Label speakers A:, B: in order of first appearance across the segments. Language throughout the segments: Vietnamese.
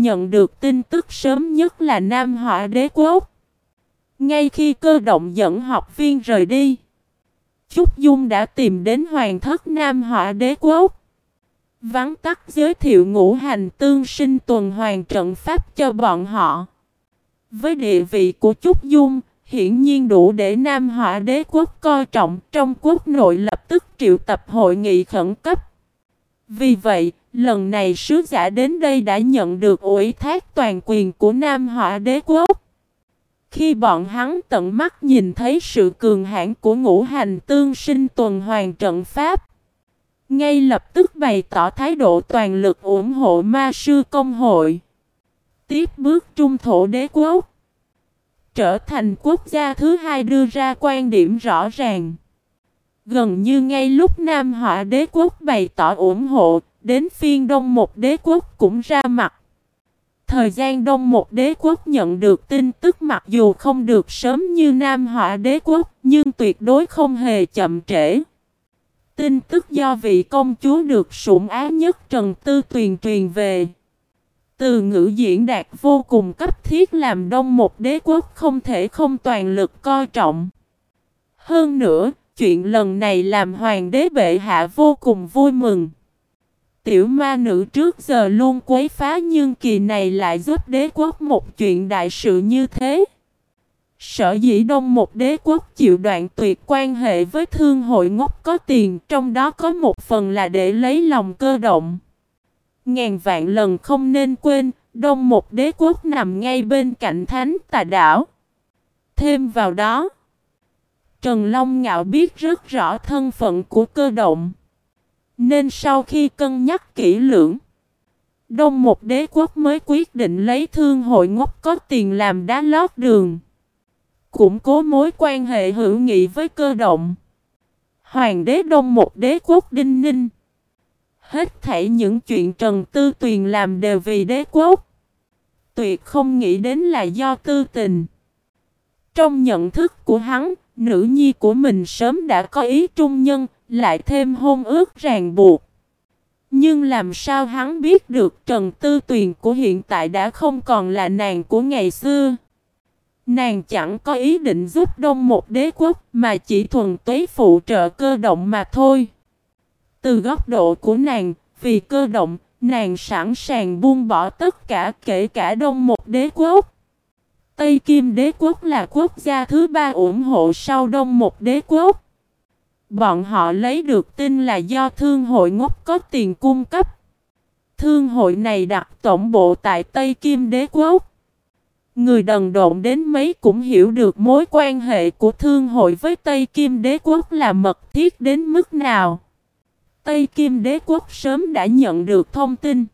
A: nhận được tin tức sớm nhất là Nam Hỏa Đế Quốc. Ngay khi cơ động dẫn học viên rời đi, Trúc Dung đã tìm đến Hoàng thất Nam Hỏa Đế Quốc. Vắn tắt giới thiệu ngũ hành tương sinh tuần hoàn trận pháp cho bọn họ. Với địa vị của Trúc Dung, hiển nhiên đủ để Nam Hỏa Đế Quốc coi trọng trong quốc nội lập tức triệu tập hội nghị khẩn cấp. Vì vậy, lần này sứ giả đến đây đã nhận được ủy thác toàn quyền của Nam Họa Đế Quốc. Khi bọn hắn tận mắt nhìn thấy sự cường hãn của ngũ hành tương sinh tuần hoàn trận pháp, ngay lập tức bày tỏ thái độ toàn lực ủng hộ ma sư công hội. Tiếp bước trung thổ đế quốc, trở thành quốc gia thứ hai đưa ra quan điểm rõ ràng. Gần như ngay lúc Nam Họa đế quốc bày tỏ ủng hộ, đến phiên Đông một đế quốc cũng ra mặt. Thời gian Đông một đế quốc nhận được tin tức mặc dù không được sớm như Nam Họa đế quốc, nhưng tuyệt đối không hề chậm trễ. Tin tức do vị công chúa được sủng ái nhất Trần Tư Tuyền truyền về. Từ ngữ diễn đạt vô cùng cấp thiết làm đông một đế quốc không thể không toàn lực coi trọng. Hơn nữa, chuyện lần này làm hoàng đế bệ hạ vô cùng vui mừng. Tiểu ma nữ trước giờ luôn quấy phá nhưng kỳ này lại giúp đế quốc một chuyện đại sự như thế. Sở dĩ đông một đế quốc chịu đoạn tuyệt quan hệ với thương hội ngốc có tiền trong đó có một phần là để lấy lòng cơ động. Ngàn vạn lần không nên quên, đông một đế quốc nằm ngay bên cạnh thánh tà đảo. Thêm vào đó, Trần Long Ngạo biết rất rõ thân phận của cơ động. Nên sau khi cân nhắc kỹ lưỡng, Đông một đế quốc mới quyết định lấy thương hội ngốc có tiền làm đá lót đường. Củng cố mối quan hệ hữu nghị với cơ động. Hoàng đế đông một đế quốc đinh ninh. Hết thảy những chuyện Trần Tư Tuyền làm đều vì đế quốc. Tuyệt không nghĩ đến là do tư tình. Trong nhận thức của hắn, nữ nhi của mình sớm đã có ý trung nhân, lại thêm hôn ước ràng buộc. Nhưng làm sao hắn biết được Trần Tư Tuyền của hiện tại đã không còn là nàng của ngày xưa. Nàng chẳng có ý định giúp đông một đế quốc mà chỉ thuần túy phụ trợ cơ động mà thôi. Từ góc độ của nàng, vì cơ động, nàng sẵn sàng buông bỏ tất cả kể cả đông một đế quốc. Tây Kim đế quốc là quốc gia thứ ba ủng hộ sau đông một đế quốc. Bọn họ lấy được tin là do thương hội ngốc có tiền cung cấp. Thương hội này đặt tổng bộ tại Tây Kim đế quốc. Người đần độn đến mấy cũng hiểu được mối quan hệ của thương hội với Tây Kim đế quốc là mật thiết đến mức nào. Tây Kim đế quốc sớm đã nhận được thông tin.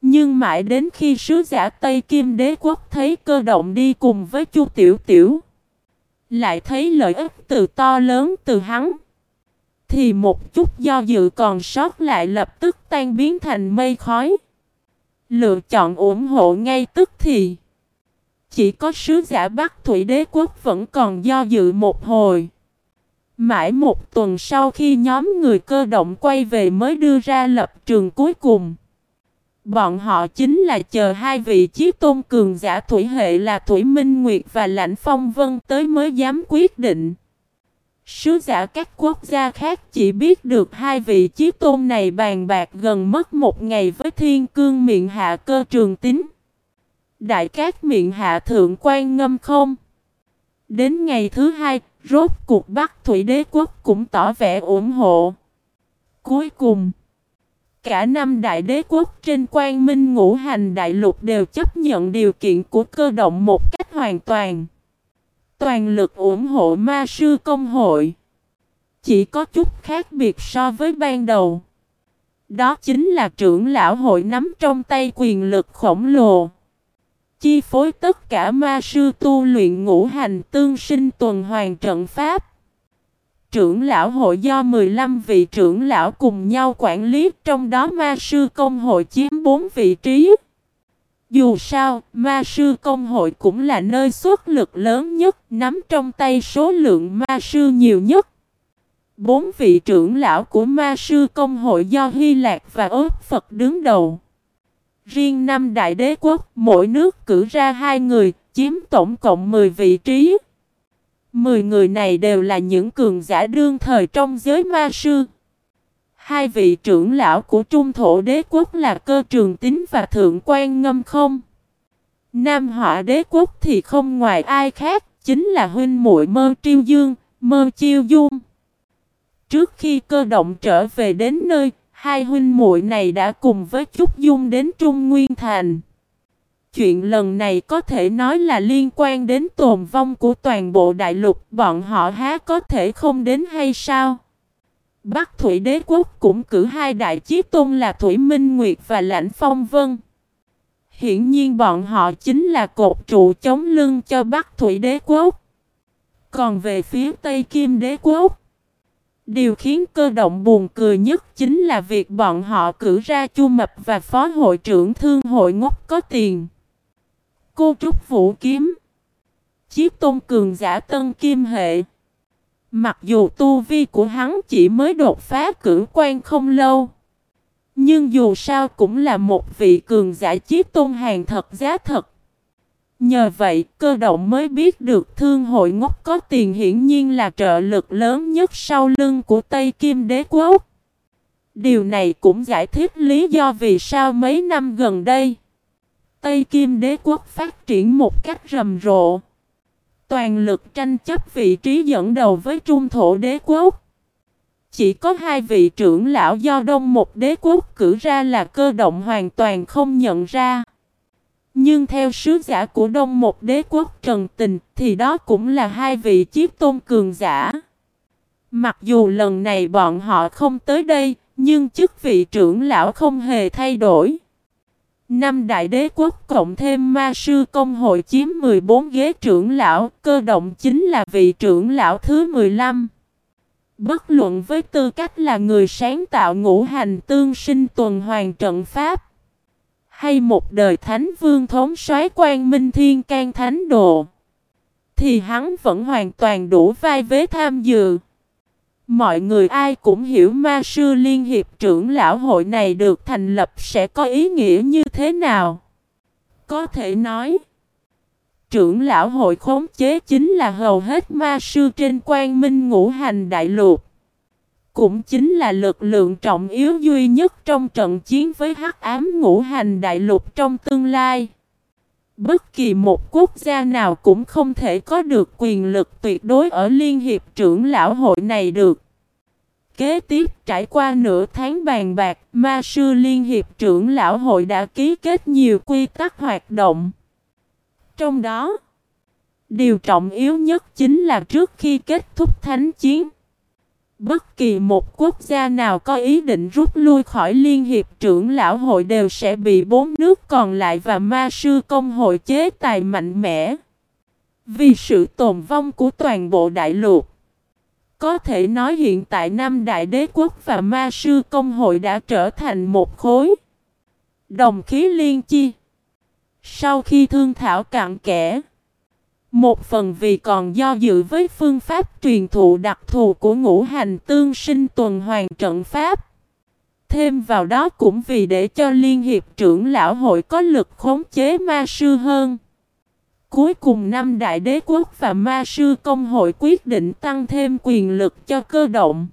A: Nhưng mãi đến khi sứ giả Tây Kim đế quốc thấy cơ động đi cùng với Chu Tiểu Tiểu. Lại thấy lợi ích từ to lớn từ hắn. Thì một chút do dự còn sót lại lập tức tan biến thành mây khói. Lựa chọn ủng hộ ngay tức thì. Chỉ có sứ giả Bắc Thủy Đế Quốc vẫn còn do dự một hồi. Mãi một tuần sau khi nhóm người cơ động quay về mới đưa ra lập trường cuối cùng. Bọn họ chính là chờ hai vị chiếc tôn cường giả thủy hệ là Thủy Minh Nguyệt và Lãnh Phong Vân tới mới dám quyết định. Sứ giả các quốc gia khác chỉ biết được hai vị chiếc tôn này bàn bạc gần mất một ngày với thiên cương miệng hạ cơ trường tính. Đại cát miệng hạ thượng quan ngâm không. Đến ngày thứ hai, rốt cuộc Bắc Thủy Đế Quốc cũng tỏ vẻ ủng hộ. Cuối cùng, cả năm đại đế quốc trên quan minh ngũ hành đại lục đều chấp nhận điều kiện của cơ động một cách hoàn toàn. Toàn lực ủng hộ ma sư công hội. Chỉ có chút khác biệt so với ban đầu. Đó chính là trưởng lão hội nắm trong tay quyền lực khổng lồ chi phối tất cả ma sư tu luyện ngũ hành tương sinh tuần hoàn trận pháp. Trưởng lão hội do 15 vị trưởng lão cùng nhau quản lý, trong đó ma sư công hội chiếm 4 vị trí. Dù sao, ma sư công hội cũng là nơi xuất lực lớn nhất, nắm trong tay số lượng ma sư nhiều nhất. Bốn vị trưởng lão của ma sư công hội do Hy Lạc và ớt Phật đứng đầu. Riêng năm đại đế quốc, mỗi nước cử ra hai người, chiếm tổng cộng 10 vị trí. 10 người này đều là những cường giả đương thời trong giới ma sư. Hai vị trưởng lão của trung thổ đế quốc là cơ trường tín và thượng quan ngâm không. Nam họa đế quốc thì không ngoài ai khác, chính là huynh muội mơ triêu dương, mơ chiêu dung. Trước khi cơ động trở về đến nơi, hai huynh muội này đã cùng với Trúc Dung đến Trung Nguyên Thành. Chuyện lần này có thể nói là liên quan đến tồn vong của toàn bộ đại lục, bọn họ há có thể không đến hay sao? Bắc Thủy Đế Quốc cũng cử hai đại chí tôn là Thủy Minh Nguyệt và Lãnh Phong Vân. Hiển nhiên bọn họ chính là cột trụ chống lưng cho Bắc Thủy Đế Quốc. Còn về phía Tây Kim Đế Quốc, điều khiến cơ động buồn cười nhất chính là việc bọn họ cử ra Chu Mập và Phó Hội trưởng Thương hội ngốc có tiền. Cô Trúc Vũ Kiếm. Chiếc tôn cường giả tân kim hệ. Mặc dù tu vi của hắn chỉ mới đột phá cử quan không lâu, Nhưng dù sao cũng là một vị cường giả chiếc tôn hàng thật giá thật. Nhờ vậy, cơ động mới biết được thương hội ngốc có tiền hiển nhiên là trợ lực lớn nhất sau lưng của Tây Kim Đế Quốc. Điều này cũng giải thích lý do vì sao mấy năm gần đây Tây Kim Đế Quốc phát triển một cách rầm rộ Toàn lực tranh chấp vị trí dẫn đầu với Trung Thổ Đế Quốc. Chỉ có hai vị trưởng lão do Đông một đế quốc cử ra là cơ động hoàn toàn không nhận ra. Nhưng theo sứ giả của Đông một đế quốc Trần Tình thì đó cũng là hai vị chiếc tôn cường giả. Mặc dù lần này bọn họ không tới đây, nhưng chức vị trưởng lão không hề thay đổi. Năm đại đế quốc cộng thêm ma sư công hội chiếm 14 ghế trưởng lão, cơ động chính là vị trưởng lão thứ 15. Bất luận với tư cách là người sáng tạo ngũ hành tương sinh tuần hoàn trận pháp, hay một đời thánh vương thống soái quan minh thiên can thánh đồ, thì hắn vẫn hoàn toàn đủ vai vế tham dự. Mọi người ai cũng hiểu ma sư liên hiệp trưởng lão hội này được thành lập sẽ có ý nghĩa như thế nào. Có thể nói, trưởng lão hội khống chế chính là hầu hết ma sư trên quan minh ngũ hành đại lục. Cũng chính là lực lượng trọng yếu duy nhất trong trận chiến với hắc ám ngũ hành đại lục trong tương lai. Bất kỳ một quốc gia nào cũng không thể có được quyền lực tuyệt đối ở Liên hiệp trưởng lão hội này được. Kế tiếp trải qua nửa tháng bàn bạc, ma sư Liên hiệp trưởng lão hội đã ký kết nhiều quy tắc hoạt động. Trong đó, điều trọng yếu nhất chính là trước khi kết thúc thánh chiến, Bất kỳ một quốc gia nào có ý định rút lui khỏi Liên hiệp trưởng lão hội đều sẽ bị bốn nước còn lại và ma sư công hội chế tài mạnh mẽ. Vì sự tồn vong của toàn bộ đại lục. Có thể nói hiện tại năm đại đế quốc và ma sư công hội đã trở thành một khối. Đồng khí liên chi. Sau khi thương thảo cạn kẽ. Một phần vì còn do dự với phương pháp truyền thụ đặc thù của ngũ hành tương sinh tuần hoàn trận pháp. Thêm vào đó cũng vì để cho Liên hiệp trưởng lão hội có lực khống chế ma sư hơn. Cuối cùng năm đại đế quốc và ma sư công hội quyết định tăng thêm quyền lực cho cơ động.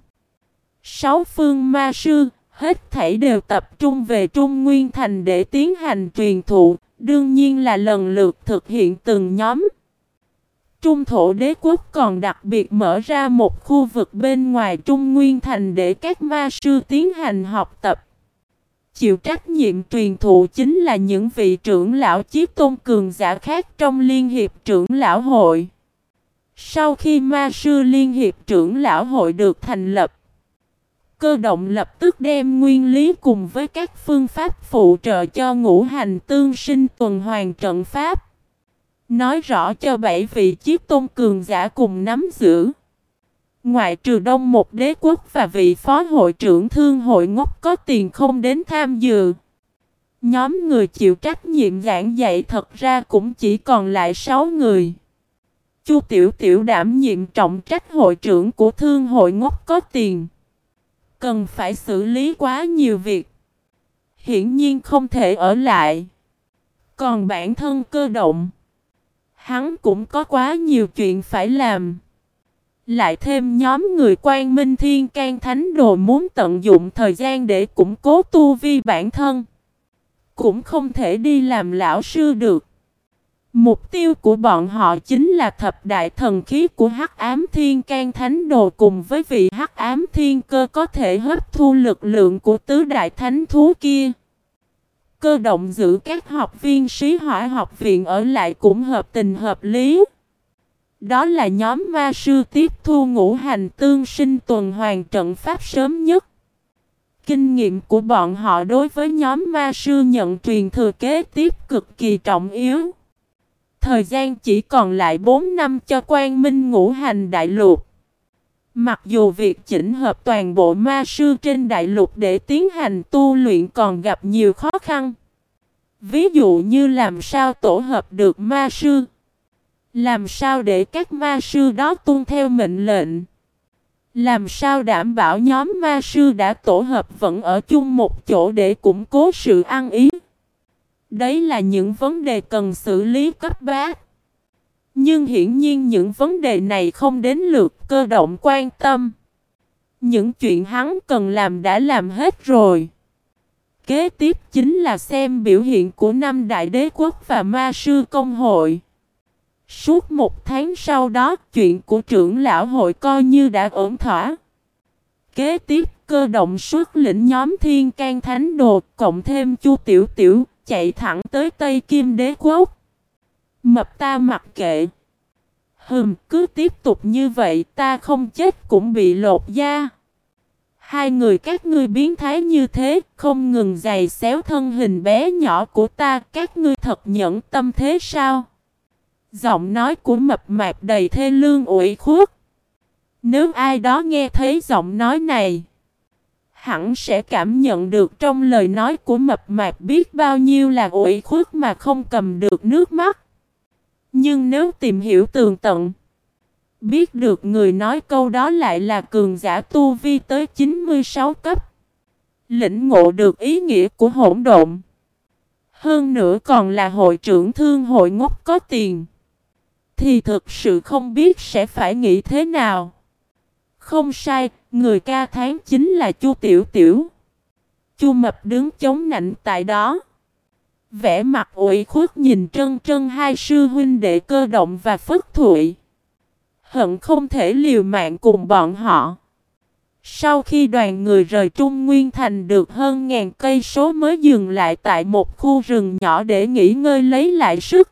A: Sáu phương ma sư, hết thảy đều tập trung về Trung Nguyên Thành để tiến hành truyền thụ, đương nhiên là lần lượt thực hiện từng nhóm. Trung thổ đế quốc còn đặc biệt mở ra một khu vực bên ngoài Trung Nguyên Thành để các ma sư tiến hành học tập. Chịu trách nhiệm truyền thụ chính là những vị trưởng lão chiếc tôn cường giả khác trong Liên hiệp trưởng lão hội. Sau khi ma sư Liên hiệp trưởng lão hội được thành lập, cơ động lập tức đem nguyên lý cùng với các phương pháp phụ trợ cho ngũ hành tương sinh tuần hoàn trận pháp. Nói rõ cho bảy vị chiếc tôn cường giả cùng nắm giữ. Ngoại trừ đông một đế quốc và vị phó hội trưởng thương hội ngốc có tiền không đến tham dự. Nhóm người chịu trách nhiệm giảng dạy thật ra cũng chỉ còn lại 6 người. Chu Tiểu Tiểu đảm nhiệm trọng trách hội trưởng của thương hội ngốc có tiền. Cần phải xử lý quá nhiều việc. hiển nhiên không thể ở lại. Còn bản thân cơ động, hắn cũng có quá nhiều chuyện phải làm. Lại thêm nhóm người quan minh thiên can thánh đồ muốn tận dụng thời gian để củng cố tu vi bản thân. Cũng không thể đi làm lão sư được. Mục tiêu của bọn họ chính là thập đại thần khí của Hắc Ám Thiên Can Thánh Đồ cùng với vị Hắc Ám Thiên Cơ có thể hấp thu lực lượng của tứ đại thánh thú kia. Cơ động giữ các học viên sĩ hỏa học viện ở lại cũng hợp tình hợp lý. Đó là nhóm ma sư tiếp thu ngũ hành tương sinh tuần hoàn trận pháp sớm nhất. Kinh nghiệm của bọn họ đối với nhóm ma sư nhận truyền thừa kế tiếp cực kỳ trọng yếu. Thời gian chỉ còn lại 4 năm cho quan minh ngũ hành đại lục. Mặc dù việc chỉnh hợp toàn bộ ma sư trên đại lục để tiến hành tu luyện còn gặp nhiều khó khăn. Ví dụ như làm sao tổ hợp được ma sư. Làm sao để các ma sư đó tuân theo mệnh lệnh. Làm sao đảm bảo nhóm ma sư đã tổ hợp vẫn ở chung một chỗ để củng cố sự ăn ý. Đấy là những vấn đề cần xử lý cấp bách. Nhưng hiển nhiên những vấn đề này không đến lượt cơ động quan tâm. Những chuyện hắn cần làm đã làm hết rồi. Kế tiếp chính là xem biểu hiện của năm đại đế quốc và ma sư công hội. Suốt một tháng sau đó, chuyện của trưởng lão hội coi như đã ổn thỏa. Kế tiếp, cơ động xuất lĩnh nhóm thiên can thánh đồ, cộng thêm chu tiểu tiểu, chạy thẳng tới Tây Kim đế quốc. Mập ta mặc kệ. Hừm, cứ tiếp tục như vậy ta không chết cũng bị lột da. Hai người các ngươi biến thái như thế, không ngừng giày xéo thân hình bé nhỏ của ta, các ngươi thật nhẫn tâm thế sao? Giọng nói của mập mạp đầy thê lương ủi khuất. Nếu ai đó nghe thấy giọng nói này, hẳn sẽ cảm nhận được trong lời nói của mập mạp biết bao nhiêu là ủi khuất mà không cầm được nước mắt. Nhưng nếu tìm hiểu tường tận, biết được người nói câu đó lại là cường giả tu vi tới 96 cấp. Lĩnh ngộ được ý nghĩa của hỗn độn. Hơn nữa còn là hội trưởng thương hội ngốc có tiền. Thì thực sự không biết sẽ phải nghĩ thế nào. Không sai, người ca tháng chính là Chu Tiểu Tiểu. Chu Mập đứng chống nạnh tại đó vẻ mặt ủy khuất nhìn trân trân hai sư huynh đệ cơ động và phất thụy. Hận không thể liều mạng cùng bọn họ. Sau khi đoàn người rời Trung Nguyên Thành được hơn ngàn cây số mới dừng lại tại một khu rừng nhỏ để nghỉ ngơi lấy lại sức.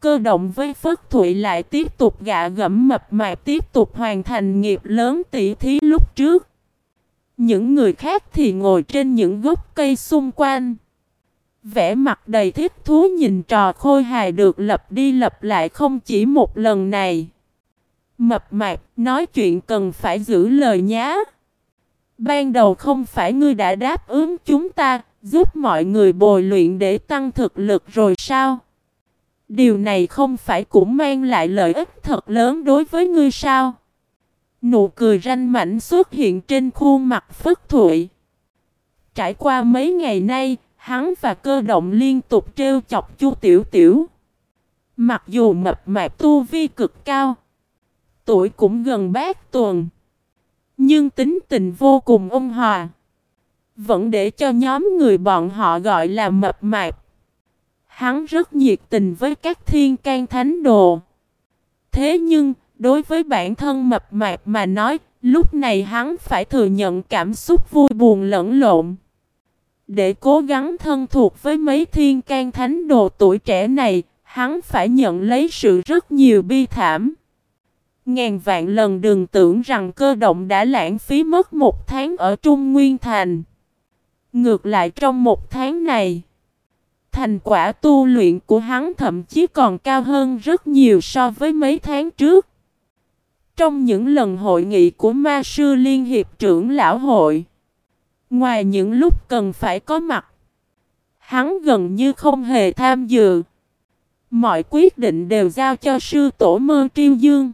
A: Cơ động với Phất Thụy lại tiếp tục gạ gẫm mập mạp tiếp tục hoàn thành nghiệp lớn tỷ thí lúc trước. Những người khác thì ngồi trên những gốc cây xung quanh vẻ mặt đầy thích thú nhìn trò khôi hài được lập đi lập lại không chỉ một lần này. Mập mạp nói chuyện cần phải giữ lời nhá. Ban đầu không phải ngươi đã đáp ứng chúng ta, giúp mọi người bồi luyện để tăng thực lực rồi sao? Điều này không phải cũng mang lại lợi ích thật lớn đối với ngươi sao? Nụ cười ranh mảnh xuất hiện trên khuôn mặt Phất Thụy. Trải qua mấy ngày nay, hắn và cơ động liên tục trêu chọc Chu Tiểu Tiểu. Mặc dù mập mạp tu vi cực cao, tuổi cũng gần bát tuần, nhưng tính tình vô cùng ôn hòa. Vẫn để cho nhóm người bọn họ gọi là mập mạp. Hắn rất nhiệt tình với các thiên can thánh đồ. Thế nhưng, đối với bản thân mập mạp mà nói, lúc này hắn phải thừa nhận cảm xúc vui buồn lẫn lộn. Để cố gắng thân thuộc với mấy thiên can thánh đồ tuổi trẻ này, hắn phải nhận lấy sự rất nhiều bi thảm. Ngàn vạn lần đừng tưởng rằng cơ động đã lãng phí mất một tháng ở Trung Nguyên Thành. Ngược lại trong một tháng này, thành quả tu luyện của hắn thậm chí còn cao hơn rất nhiều so với mấy tháng trước. Trong những lần hội nghị của ma sư Liên Hiệp trưởng Lão Hội, ngoài những lúc cần phải có mặt, hắn gần như không hề tham dự. Mọi quyết định đều giao cho sư tổ mơ triêu dương.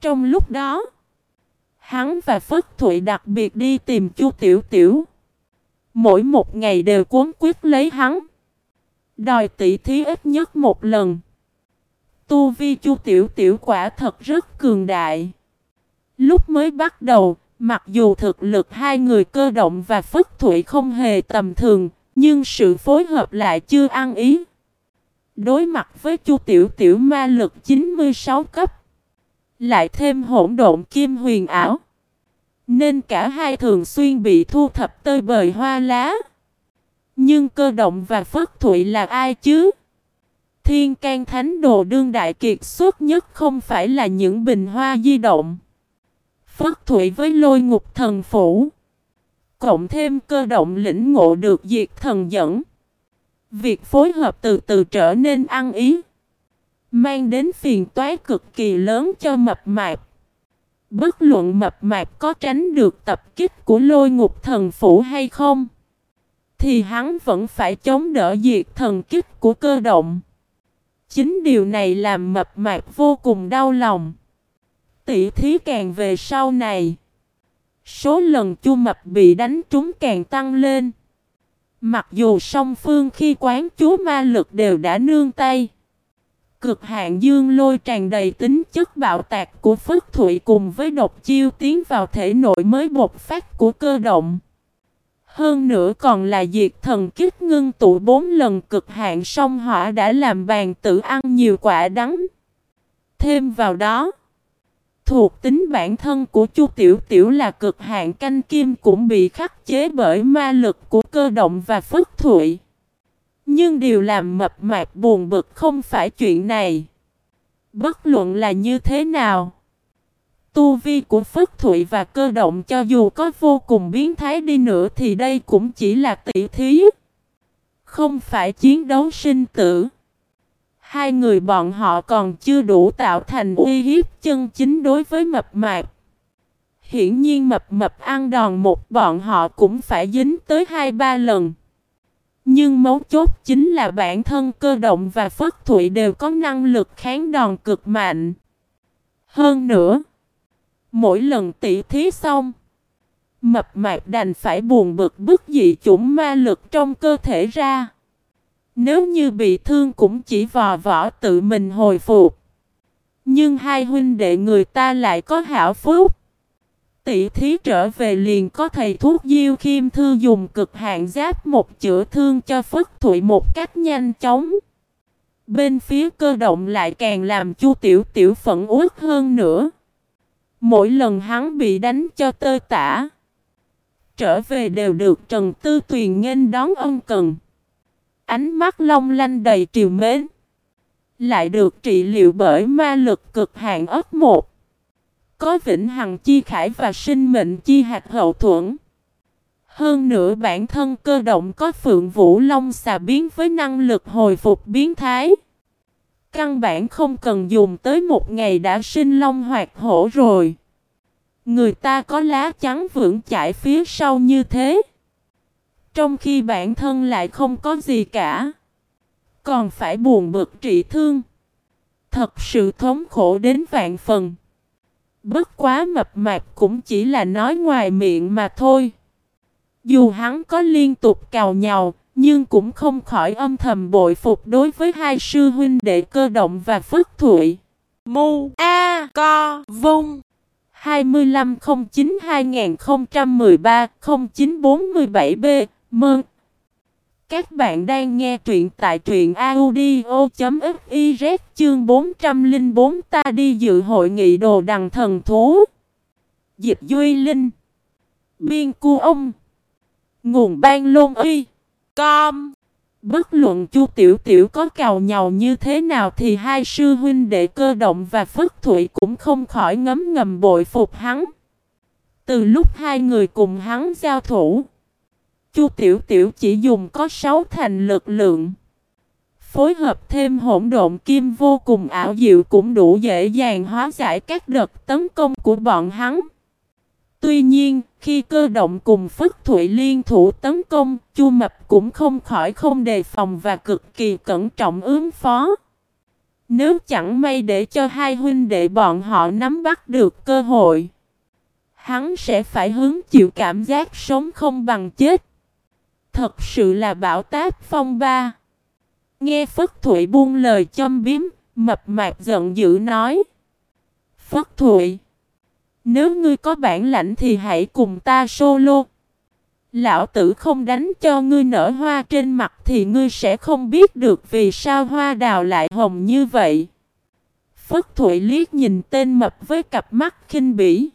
A: Trong lúc đó, hắn và Phất Thụy đặc biệt đi tìm Chu Tiểu Tiểu. Mỗi một ngày đều cuốn quyết lấy hắn. Đòi tỷ thí ít nhất một lần. Tu vi chu tiểu tiểu quả thật rất cường đại. Lúc mới bắt đầu, mặc dù thực lực hai người cơ động và phất thủy không hề tầm thường, nhưng sự phối hợp lại chưa ăn ý. Đối mặt với chu tiểu tiểu ma lực 96 cấp, lại thêm hỗn độn kim huyền ảo. Nên cả hai thường xuyên bị thu thập tơi bời hoa lá. Nhưng cơ động và phất thụy là ai chứ? Thiên can thánh đồ đương đại kiệt xuất nhất không phải là những bình hoa di động. Phất thụy với lôi ngục thần phủ. Cộng thêm cơ động lĩnh ngộ được diệt thần dẫn. Việc phối hợp từ từ trở nên ăn ý. Mang đến phiền toái cực kỳ lớn cho mập mạp. Bất luận mập mạp có tránh được tập kích của lôi ngục thần phủ hay không. Thì hắn vẫn phải chống đỡ diệt thần kích của cơ động. Chính điều này làm mập mạp vô cùng đau lòng. Tỷ thí càng về sau này. Số lần chu mập bị đánh trúng càng tăng lên. Mặc dù song phương khi quán chú ma lực đều đã nương tay. Cực hạn dương lôi tràn đầy tính chất bạo tạc của Phất Thụy cùng với độc chiêu tiến vào thể nội mới bột phát của cơ động. Hơn nữa còn là diệt thần kích ngưng tụ bốn lần cực hạn song hỏa đã làm bàn tử ăn nhiều quả đắng. Thêm vào đó, thuộc tính bản thân của Chu Tiểu Tiểu là cực hạn canh kim cũng bị khắc chế bởi ma lực của cơ động và phất thụy. Nhưng điều làm mập mạp buồn bực không phải chuyện này. Bất luận là như thế nào. Tu vi của Phất Thụy và cơ động cho dù có vô cùng biến thái đi nữa thì đây cũng chỉ là tỷ thí. Không phải chiến đấu sinh tử. Hai người bọn họ còn chưa đủ tạo thành uy hiếp chân chính đối với mập mạp. Hiển nhiên mập mập ăn đòn một bọn họ cũng phải dính tới hai ba lần. Nhưng mấu chốt chính là bản thân cơ động và phất thụy đều có năng lực kháng đòn cực mạnh. Hơn nữa, mỗi lần tỉ thí xong, mập mạp đành phải buồn bực bức dị chủng ma lực trong cơ thể ra. Nếu như bị thương cũng chỉ vò võ tự mình hồi phục. Nhưng hai huynh đệ người ta lại có hảo phúc tỷ thí trở về liền có thầy thuốc Diêu Khiêm Thư dùng cực hạn giáp một chữa thương cho Phất Thụy một cách nhanh chóng. Bên phía cơ động lại càng làm Chu Tiểu Tiểu phẫn uất hơn nữa. Mỗi lần hắn bị đánh cho tơi tả, trở về đều được Trần Tư Tuyền nghênh đón ân cần. Ánh mắt long lanh đầy triều mến. Lại được trị liệu bởi ma lực cực hạn ấp một. Có vĩnh hằng chi khải và sinh mệnh chi hạt hậu thuẫn. Hơn nữa bản thân cơ động có phượng vũ long xà biến với năng lực hồi phục biến thái. Căn bản không cần dùng tới một ngày đã sinh long hoạt hổ rồi. Người ta có lá trắng vững chải phía sau như thế. Trong khi bản thân lại không có gì cả. Còn phải buồn bực trị thương. Thật sự thống khổ đến vạn phần. Bất quá mập mạp cũng chỉ là nói ngoài miệng mà thôi. Dù hắn có liên tục cào nhào, nhưng cũng không khỏi âm thầm bội phục đối với hai sư huynh đệ cơ động và phất thụy. Mu A Co Vung 2509-2013-0947B Mơn các bạn đang nghe truyện tại truyện audio.fiz chương 404 ta đi dự hội nghị đồ đằng thần thú. Dịch Duy Linh Biên Cu Ông Nguồn Ban Lôn uy. Com Bất luận Chu Tiểu Tiểu có cào nhào như thế nào thì hai sư huynh đệ cơ động và Phất thủy cũng không khỏi ngấm ngầm bội phục hắn. Từ lúc hai người cùng hắn giao thủ Chu Tiểu Tiểu chỉ dùng có sáu thành lực lượng. Phối hợp thêm hỗn độn kim vô cùng ảo diệu cũng đủ dễ dàng hóa giải các đợt tấn công của bọn hắn. Tuy nhiên, khi cơ động cùng Phất Thụy liên thủ tấn công, Chu Mập cũng không khỏi không đề phòng và cực kỳ cẩn trọng ứng phó. Nếu chẳng may để cho hai huynh đệ bọn họ nắm bắt được cơ hội, hắn sẽ phải hứng chịu cảm giác sống không bằng chết. Thật sự là bảo táp phong ba. Nghe Phất Thụy buông lời châm biếm, mập mạp giận dữ nói. Phất Thụy, nếu ngươi có bản lãnh thì hãy cùng ta solo. Lão tử không đánh cho ngươi nở hoa trên mặt thì ngươi sẽ không biết được vì sao hoa đào lại hồng như vậy. Phất Thụy liếc nhìn tên mập với cặp mắt khinh bỉ.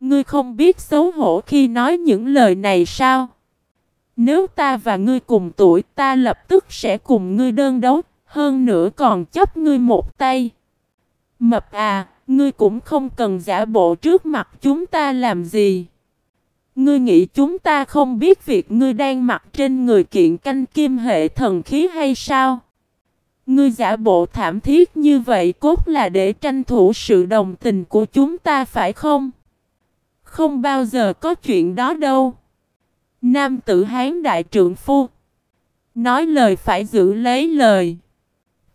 A: Ngươi không biết xấu hổ khi nói những lời này sao? Nếu ta và ngươi cùng tuổi ta lập tức sẽ cùng ngươi đơn đấu, hơn nữa còn chấp ngươi một tay. Mập à, ngươi cũng không cần giả bộ trước mặt chúng ta làm gì. Ngươi nghĩ chúng ta không biết việc ngươi đang mặc trên người kiện canh kim hệ thần khí hay sao? Ngươi giả bộ thảm thiết như vậy cốt là để tranh thủ sự đồng tình của chúng ta phải không? Không bao giờ có chuyện đó đâu. Nam tử Hán đại trượng phu. Nói lời phải giữ lấy lời.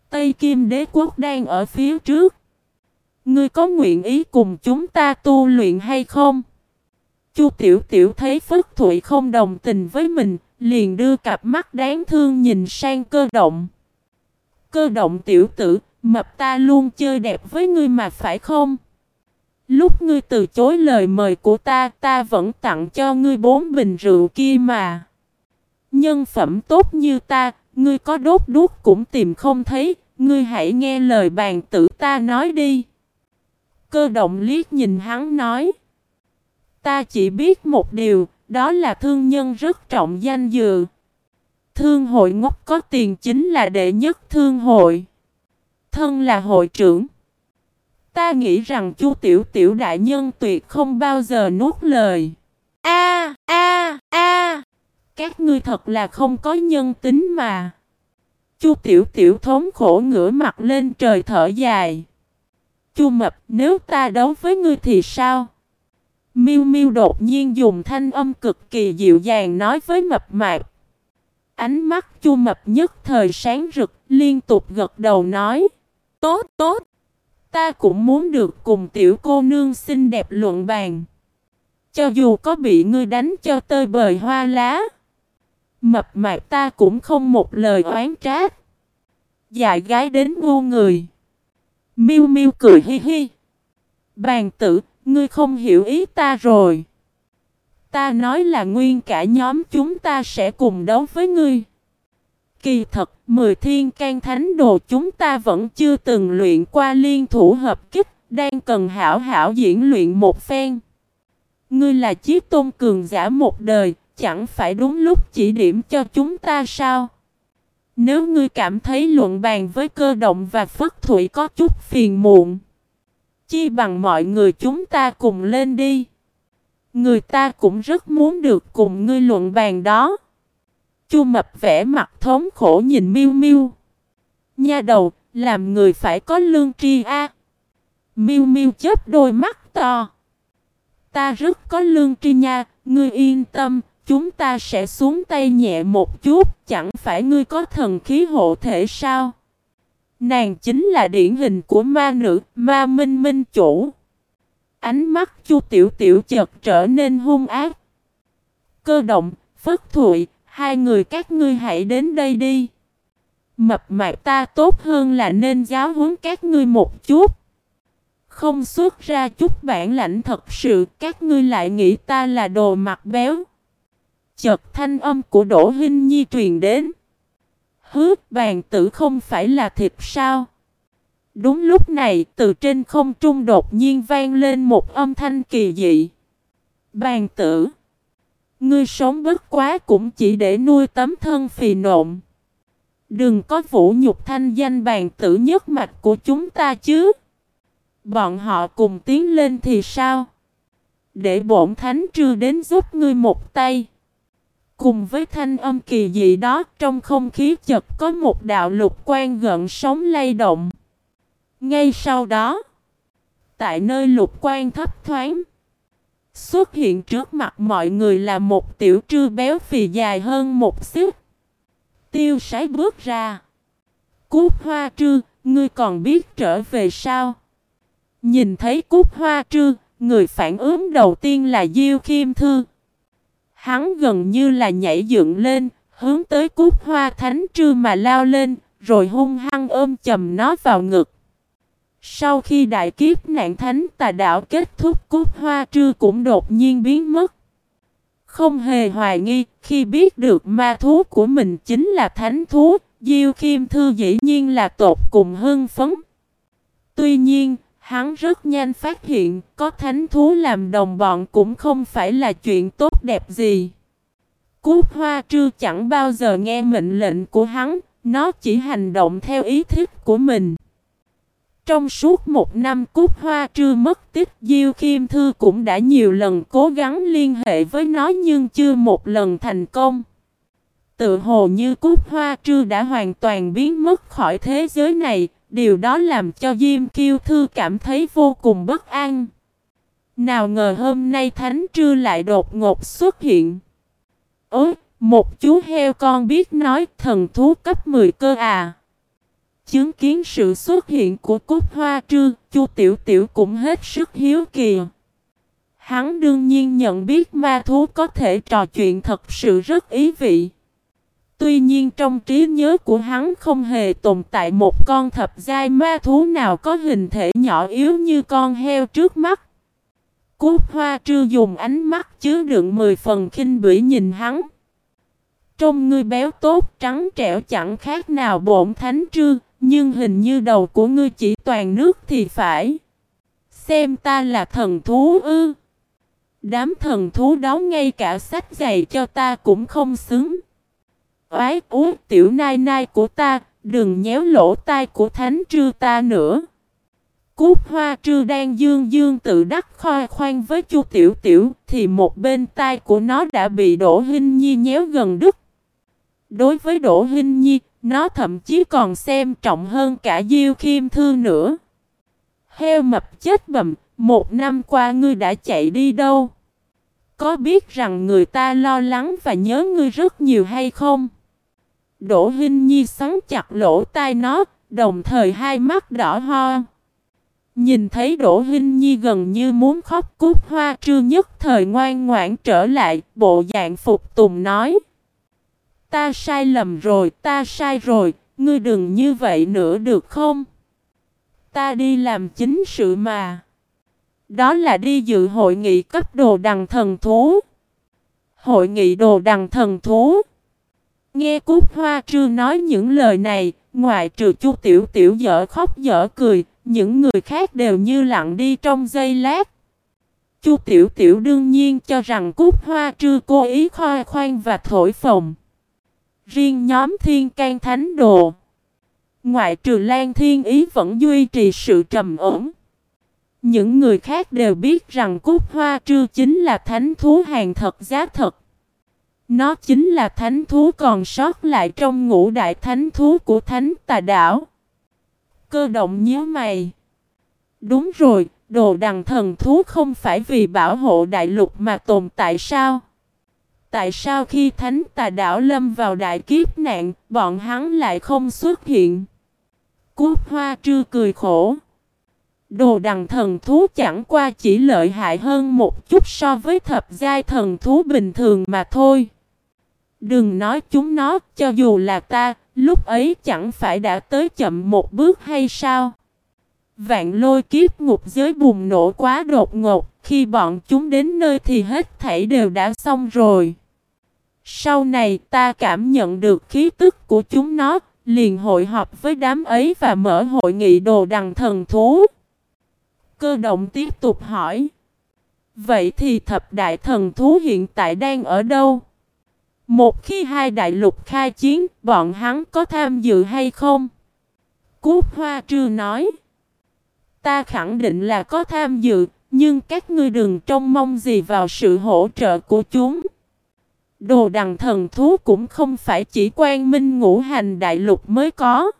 A: Tây Kim đế quốc đang ở phía trước. Ngươi có nguyện ý cùng chúng ta tu luyện hay không? Chu Tiểu Tiểu thấy Phất Thụy không đồng tình với mình, liền đưa cặp mắt đáng thương nhìn sang cơ động. Cơ động tiểu tử, mập ta luôn chơi đẹp với ngươi mà phải không? Lúc ngươi từ chối lời mời của ta, ta vẫn tặng cho ngươi bốn bình rượu kia mà. Nhân phẩm tốt như ta, ngươi có đốt đuốc cũng tìm không thấy, ngươi hãy nghe lời bàn tử ta nói đi. Cơ động liếc nhìn hắn nói. Ta chỉ biết một điều, đó là thương nhân rất trọng danh dự. Thương hội ngốc có tiền chính là đệ nhất thương hội. Thân là hội trưởng. Ta nghĩ rằng Chu Tiểu Tiểu đại nhân tuyệt không bao giờ nuốt lời. A a a Các ngươi thật là không có nhân tính mà. Chu Tiểu Tiểu thống khổ ngửa mặt lên trời thở dài. Chu Mập, nếu ta đấu với ngươi thì sao? Miu Miu đột nhiên dùng thanh âm cực kỳ dịu dàng nói với Mập Mạp. Ánh mắt Chu Mập nhất thời sáng rực, liên tục gật đầu nói: "Tốt, tốt." Ta cũng muốn được cùng tiểu cô nương xinh đẹp luận bàn. Cho dù có bị ngươi đánh cho tơi bời hoa lá. Mập mạp ta cũng không một lời oán trách. Dại gái đến ngu người. Miu miu cười hi hi. Bàn tử, ngươi không hiểu ý ta rồi. Ta nói là nguyên cả nhóm chúng ta sẽ cùng đấu với ngươi. Kỳ thật, mười thiên can thánh đồ chúng ta vẫn chưa từng luyện qua liên thủ hợp kích, đang cần hảo hảo diễn luyện một phen. Ngươi là chiếc tôn cường giả một đời, chẳng phải đúng lúc chỉ điểm cho chúng ta sao? Nếu ngươi cảm thấy luận bàn với cơ động và phất thủy có chút phiền muộn, chi bằng mọi người chúng ta cùng lên đi. Người ta cũng rất muốn được cùng ngươi luận bàn đó. Chu mập vẽ mặt thống khổ nhìn miu miu. Nha đầu, làm người phải có lương tri a. Miu miu chớp đôi mắt to. Ta rất có lương tri nha, ngươi yên tâm, chúng ta sẽ xuống tay nhẹ một chút, chẳng phải ngươi có thần khí hộ thể sao? Nàng chính là điển hình của ma nữ, ma minh minh chủ. Ánh mắt Chu Tiểu Tiểu chợt trở nên hung ác. Cơ động, phất thụy, Hai người các ngươi hãy đến đây đi. Mập mạp ta tốt hơn là nên giáo huấn các ngươi một chút. Không xuất ra chút bản lãnh thật sự các ngươi lại nghĩ ta là đồ mặt béo. Chợt thanh âm của Đỗ Hinh Nhi truyền đến. Hứ, bàn tử không phải là thịt sao? Đúng lúc này, từ trên không trung đột nhiên vang lên một âm thanh kỳ dị. Bàn tử. Ngươi sống bất quá cũng chỉ để nuôi tấm thân phì nộm, Đừng có vũ nhục thanh danh bàn tử nhất mạch của chúng ta chứ. Bọn họ cùng tiến lên thì sao? Để bổn thánh trưa đến giúp ngươi một tay. Cùng với thanh âm kỳ dị đó trong không khí chật có một đạo lục quan gợn sóng lay động. Ngay sau đó, tại nơi lục quan thấp thoáng, Xuất hiện trước mặt mọi người là một tiểu trư béo phì dài hơn một xíu. Tiêu sái bước ra. Cúc hoa trư, ngươi còn biết trở về sao? Nhìn thấy cúc hoa trư, người phản ứng đầu tiên là Diêu Khiêm Thư. Hắn gần như là nhảy dựng lên, hướng tới cúc hoa thánh trư mà lao lên, rồi hung hăng ôm chầm nó vào ngực. Sau khi đại kiếp nạn thánh tà đạo kết thúc cúc hoa trư cũng đột nhiên biến mất. Không hề hoài nghi, khi biết được ma thú của mình chính là thánh thú, Diêu Kim Thư dĩ nhiên là tột cùng hưng phấn. Tuy nhiên, hắn rất nhanh phát hiện có thánh thú làm đồng bọn cũng không phải là chuyện tốt đẹp gì. Cúc hoa trư chẳng bao giờ nghe mệnh lệnh của hắn, nó chỉ hành động theo ý thích của mình. Trong suốt một năm cúc hoa trư mất tích Diêu Kim Thư cũng đã nhiều lần cố gắng liên hệ với nó nhưng chưa một lần thành công. Tự hồ như cúc hoa trư đã hoàn toàn biến mất khỏi thế giới này, điều đó làm cho Diêm Kiêu Thư cảm thấy vô cùng bất an. Nào ngờ hôm nay Thánh Trư lại đột ngột xuất hiện. Ôi, một chú heo con biết nói thần thú cấp 10 cơ à. Chứng kiến sự xuất hiện của cúc hoa trư, chu tiểu tiểu cũng hết sức hiếu kỳ. Hắn đương nhiên nhận biết ma thú có thể trò chuyện thật sự rất ý vị. Tuy nhiên trong trí nhớ của hắn không hề tồn tại một con thập giai ma thú nào có hình thể nhỏ yếu như con heo trước mắt. Cúc hoa trư dùng ánh mắt chứa đựng mười phần khinh bỉ nhìn hắn. Trong ngươi béo tốt trắng trẻo chẳng khác nào bổn thánh trư, nhưng hình như đầu của ngươi chỉ toàn nước thì phải. Xem ta là thần thú ư. Đám thần thú đó ngay cả sách giày cho ta cũng không xứng. Oái ú tiểu nai nai của ta, đừng nhéo lỗ tai của thánh trư ta nữa. Cúc hoa trư đang dương dương tự đắc khoai khoan với chu tiểu tiểu, thì một bên tai của nó đã bị đổ Hinh nhi nhéo gần đứt. Đối với Đỗ Hinh Nhi, nó thậm chí còn xem trọng hơn cả Diêu Khiêm Thư nữa. Heo mập chết bầm, một năm qua ngươi đã chạy đi đâu? Có biết rằng người ta lo lắng và nhớ ngươi rất nhiều hay không? Đỗ Hinh Nhi sắn chặt lỗ tai nó, đồng thời hai mắt đỏ ho. Nhìn thấy Đỗ Hinh Nhi gần như muốn khóc cút hoa trư nhất thời ngoan ngoãn trở lại, bộ dạng phục tùng nói. Ta sai lầm rồi, ta sai rồi, ngươi đừng như vậy nữa được không? Ta đi làm chính sự mà. Đó là đi dự hội nghị cấp đồ đằng thần thú. Hội nghị đồ đằng thần thú. Nghe Cúc Hoa Trư nói những lời này, ngoại trừ Chu Tiểu Tiểu dở khóc dở cười, những người khác đều như lặng đi trong giây lát. Chu Tiểu Tiểu đương nhiên cho rằng Cúc Hoa Trư cố ý khoa khoan và thổi phồng. Riêng nhóm thiên can thánh đồ. Ngoại trừ Lan Thiên Ý vẫn duy trì sự trầm ổn. Những người khác đều biết rằng cúc hoa trư chính là thánh thú hàng thật giá thật. Nó chính là thánh thú còn sót lại trong ngũ đại thánh thú của thánh tà đảo. Cơ động nhớ mày. Đúng rồi, đồ đằng thần thú không phải vì bảo hộ đại lục mà tồn tại sao? Tại sao khi thánh tà đảo lâm vào đại kiếp nạn, bọn hắn lại không xuất hiện? Cúc hoa trư cười khổ. Đồ đằng thần thú chẳng qua chỉ lợi hại hơn một chút so với thập giai thần thú bình thường mà thôi. Đừng nói chúng nó, cho dù là ta, lúc ấy chẳng phải đã tới chậm một bước hay sao? Vạn lôi kiếp ngục giới bùng nổ quá đột ngột, khi bọn chúng đến nơi thì hết thảy đều đã xong rồi. Sau này ta cảm nhận được khí tức của chúng nó, liền hội họp với đám ấy và mở hội nghị đồ đằng thần thú. Cơ động tiếp tục hỏi. Vậy thì thập đại thần thú hiện tại đang ở đâu? Một khi hai đại lục khai chiến, bọn hắn có tham dự hay không? Cúp Hoa Trư nói. Ta khẳng định là có tham dự, nhưng các ngươi đừng trông mong gì vào sự hỗ trợ của chúng. Đồ đằng thần thú cũng không phải chỉ quan minh ngũ hành đại lục mới có.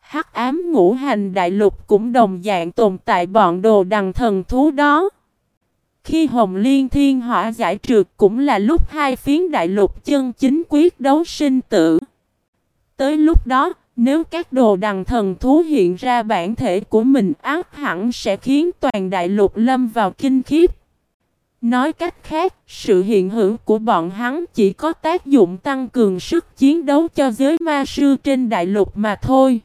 A: Hắc ám ngũ hành đại lục cũng đồng dạng tồn tại bọn đồ đằng thần thú đó. Khi Hồng Liên Thiên Hỏa giải trượt cũng là lúc hai phiến đại lục chân chính quyết đấu sinh tử. Tới lúc đó, nếu các đồ đằng thần thú hiện ra bản thể của mình ác hẳn sẽ khiến toàn đại lục lâm vào kinh khiếp. Nói cách khác, sự hiện hữu của bọn hắn chỉ có tác dụng tăng cường sức chiến đấu cho giới ma sư trên đại lục mà thôi.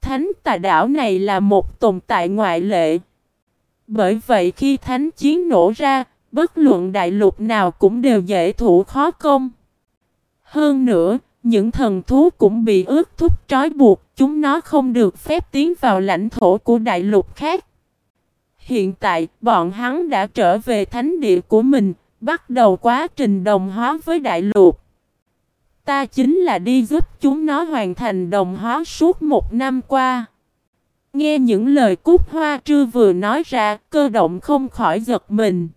A: Thánh tà đảo này là một tồn tại ngoại lệ. Bởi vậy khi thánh chiến nổ ra, bất luận đại lục nào cũng đều dễ thủ khó công. Hơn nữa, những thần thú cũng bị ước thúc trói buộc, chúng nó không được phép tiến vào lãnh thổ của đại lục khác. Hiện tại, bọn hắn đã trở về thánh địa của mình, bắt đầu quá trình đồng hóa với đại lục. Ta chính là đi giúp chúng nó hoàn thành đồng hóa suốt một năm qua. Nghe những lời cúc hoa trư vừa nói ra, cơ động không khỏi giật mình.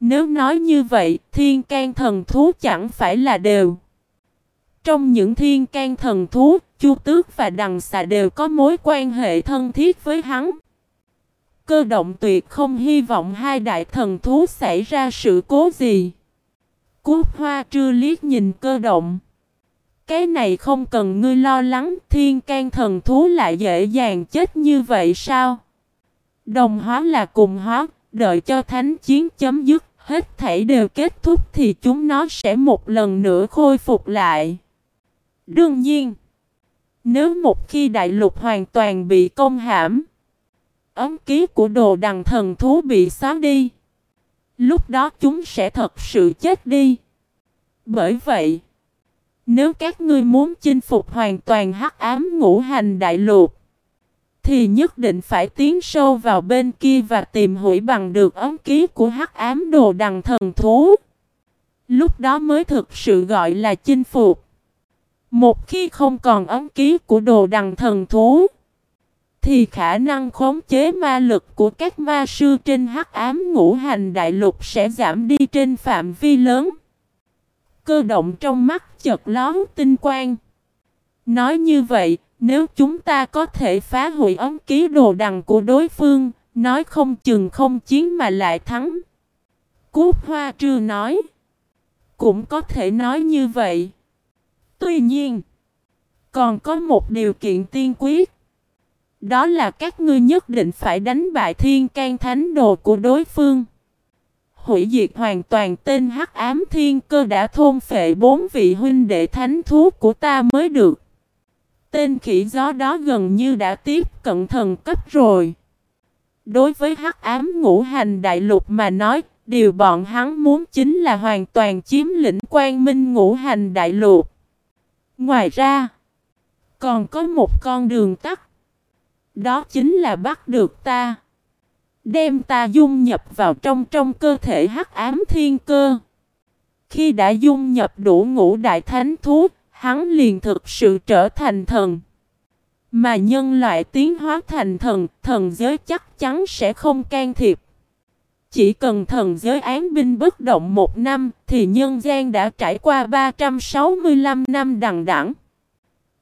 A: Nếu nói như vậy, thiên can thần thú chẳng phải là đều. Trong những thiên can thần thú, Chu Tước và Đằng Xà đều có mối quan hệ thân thiết với hắn. Cơ động tuyệt không hy vọng hai đại thần thú xảy ra sự cố gì. Cút hoa trưa liếc nhìn cơ động. Cái này không cần ngươi lo lắng, thiên can thần thú lại dễ dàng chết như vậy sao? Đồng hóa là cùng hóa, đợi cho thánh chiến chấm dứt, hết thảy đều kết thúc thì chúng nó sẽ một lần nữa khôi phục lại. Đương nhiên, nếu một khi đại lục hoàn toàn bị công hãm, ấm ký của đồ đằng thần thú bị xóa đi, lúc đó chúng sẽ thật sự chết đi. Bởi vậy, nếu các ngươi muốn chinh phục hoàn toàn hắc ám ngũ hành đại lục, thì nhất định phải tiến sâu vào bên kia và tìm hủy bằng được ấm ký của hắc ám đồ đằng thần thú. Lúc đó mới thực sự gọi là chinh phục. Một khi không còn ấm ký của đồ đằng thần thú, thì khả năng khống chế ma lực của các ma sư trên hắc ám ngũ hành đại lục sẽ giảm đi trên phạm vi lớn. Cơ động trong mắt chợt lón tinh quang. Nói như vậy, nếu chúng ta có thể phá hủy ống ký đồ đằng của đối phương, nói không chừng không chiến mà lại thắng. cúp hoa trư nói. Cũng có thể nói như vậy. Tuy nhiên, còn có một điều kiện tiên quyết. Đó là các ngươi nhất định phải đánh bại thiên can thánh đồ của đối phương. Hủy diệt hoàn toàn tên hắc ám thiên cơ đã thôn phệ bốn vị huynh đệ thánh thú của ta mới được. Tên khỉ gió đó gần như đã tiếp cận thần cấp rồi. Đối với hắc ám ngũ hành đại lục mà nói, điều bọn hắn muốn chính là hoàn toàn chiếm lĩnh quan minh ngũ hành đại lục. Ngoài ra, còn có một con đường tắt. Đó chính là bắt được ta. Đem ta dung nhập vào trong trong cơ thể hắc ám thiên cơ. Khi đã dung nhập đủ ngũ đại thánh thú, hắn liền thực sự trở thành thần. Mà nhân loại tiến hóa thành thần, thần giới chắc chắn sẽ không can thiệp. Chỉ cần thần giới án binh bất động một năm, thì nhân gian đã trải qua 365 năm đằng đẳng.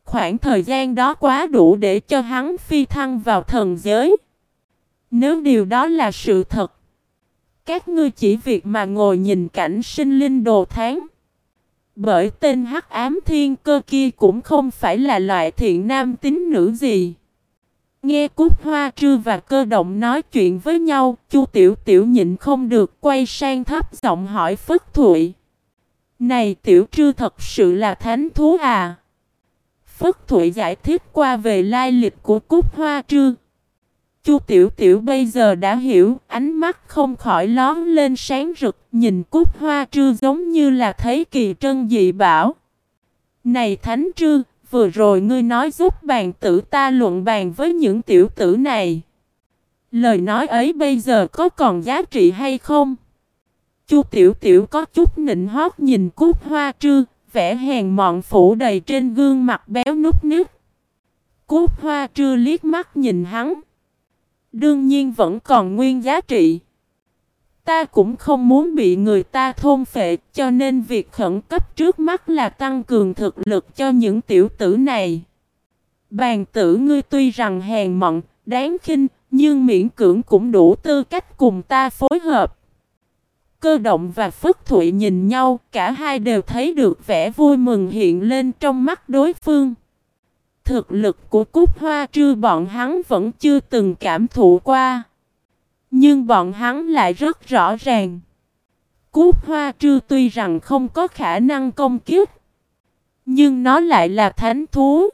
A: Khoảng thời gian đó quá đủ để cho hắn phi thăng vào thần giới. Nếu điều đó là sự thật, các ngươi chỉ việc mà ngồi nhìn cảnh sinh linh đồ tháng. Bởi tên hắc ám thiên cơ kia cũng không phải là loại thiện nam tính nữ gì. Nghe Cúc Hoa Trư và cơ động nói chuyện với nhau, Chu Tiểu Tiểu nhịn không được quay sang thấp giọng hỏi Phất Thụy. Này Tiểu Trư thật sự là thánh thú à? Phất Thụy giải thích qua về lai lịch của Cúc Hoa Trư. Chu Tiểu Tiểu bây giờ đã hiểu, ánh mắt không khỏi lón lên sáng rực, nhìn Cúc Hoa Trư giống như là thấy kỳ trân dị bảo. Này Thánh Trư, vừa rồi ngươi nói giúp bàn tử ta luận bàn với những tiểu tử này. Lời nói ấy bây giờ có còn giá trị hay không? Chu Tiểu Tiểu có chút nịnh hót nhìn Cúc Hoa Trư, vẻ hèn mọn phủ đầy trên gương mặt béo nút nít. Cúc Hoa trưa liếc mắt nhìn hắn. Đương nhiên vẫn còn nguyên giá trị. Ta cũng không muốn bị người ta thôn phệ cho nên việc khẩn cấp trước mắt là tăng cường thực lực cho những tiểu tử này. Bàn tử ngươi tuy rằng hèn mọn, đáng khinh, nhưng miễn cưỡng cũng đủ tư cách cùng ta phối hợp. Cơ động và Phất Thụy nhìn nhau, cả hai đều thấy được vẻ vui mừng hiện lên trong mắt đối phương. Thực lực của Cúc Hoa Trư bọn hắn vẫn chưa từng cảm thụ qua. Nhưng bọn hắn lại rất rõ ràng. Cúc hoa trư tuy rằng không có khả năng công kiếp. Nhưng nó lại là thánh thú.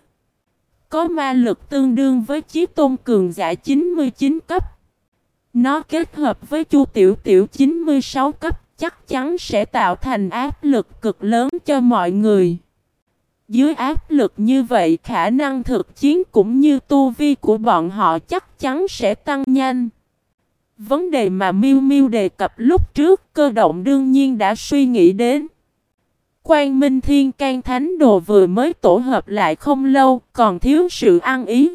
A: Có ma lực tương đương với chiếc tôn cường giả 99 cấp. Nó kết hợp với chu tiểu tiểu 96 cấp, chắc chắn sẽ tạo thành áp lực cực lớn cho mọi người. Dưới áp lực như vậy, khả năng thực chiến cũng như tu vi của bọn họ chắc chắn sẽ tăng nhanh. Vấn đề mà Miu Miu đề cập lúc trước cơ động đương nhiên đã suy nghĩ đến. Quang Minh Thiên can Thánh Đồ vừa mới tổ hợp lại không lâu, còn thiếu sự ăn ý.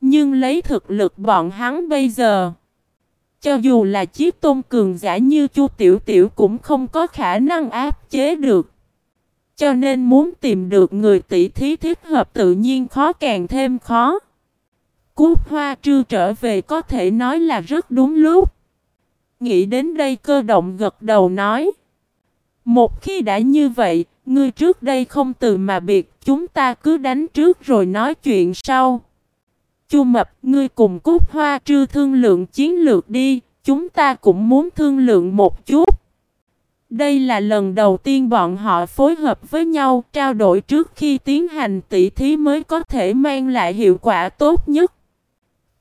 A: Nhưng lấy thực lực bọn hắn bây giờ cho dù là chiếc tôn cường giả như Chu Tiểu Tiểu cũng không có khả năng áp chế được. Cho nên muốn tìm được người tỷ thí thích hợp tự nhiên khó càng thêm khó. Cúc hoa trư trở về có thể nói là rất đúng lúc. Nghĩ đến đây cơ động gật đầu nói. Một khi đã như vậy, ngươi trước đây không từ mà biệt, chúng ta cứ đánh trước rồi nói chuyện sau. Chu Mập, ngươi cùng cúc Hoa Trư thương lượng chiến lược đi, chúng ta cũng muốn thương lượng một chút. Đây là lần đầu tiên bọn họ phối hợp với nhau, trao đổi trước khi tiến hành tỷ thí mới có thể mang lại hiệu quả tốt nhất.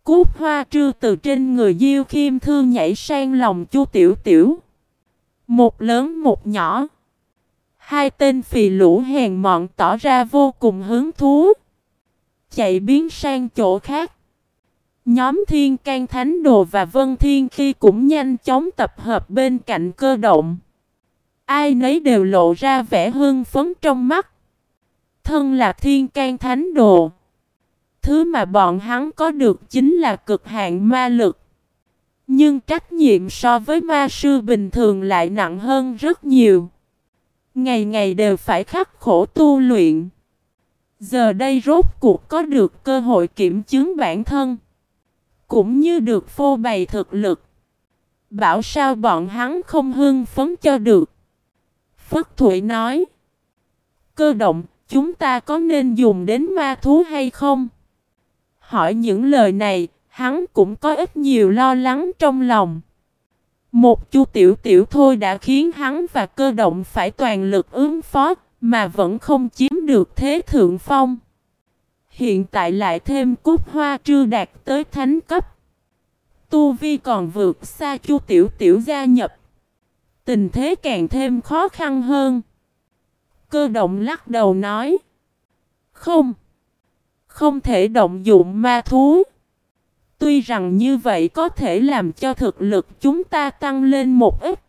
A: cúc hoa trư từ trên người Diêu Khiêm Thương nhảy sang lòng Chu Tiểu Tiểu. Một lớn một nhỏ. Hai tên phì lũ hèn mọn tỏ ra vô cùng hứng thú. Chạy biến sang chỗ khác. Nhóm Thiên can Thánh Đồ và Vân Thiên khi cũng nhanh chóng tập hợp bên cạnh cơ động. Ai nấy đều lộ ra vẻ hưng phấn trong mắt. Thân là Thiên can Thánh Đồ. Thứ mà bọn hắn có được chính là cực hạn ma lực. Nhưng trách nhiệm so với ma sư bình thường lại nặng hơn rất nhiều. Ngày ngày đều phải khắc khổ tu luyện. Giờ đây rốt cuộc có được cơ hội kiểm chứng bản thân. Cũng như được phô bày thực lực. Bảo sao bọn hắn không hưng phấn cho được. Phất Thụy nói. Cơ động, chúng ta có nên dùng đến ma thú hay không? Hỏi những lời này, hắn cũng có ít nhiều lo lắng trong lòng. Một chu tiểu tiểu thôi đã khiến hắn và cơ động phải toàn lực ứng phó, mà vẫn không chiếm được thế thượng phong. Hiện tại lại thêm cúc hoa trư đạt tới thánh cấp. Tu Vi còn vượt xa chu tiểu tiểu gia nhập. Tình thế càng thêm khó khăn hơn. Cơ động lắc đầu nói. Không. Không thể động dụng ma thú. Tuy rằng như vậy có thể làm cho thực lực chúng ta tăng lên một ít.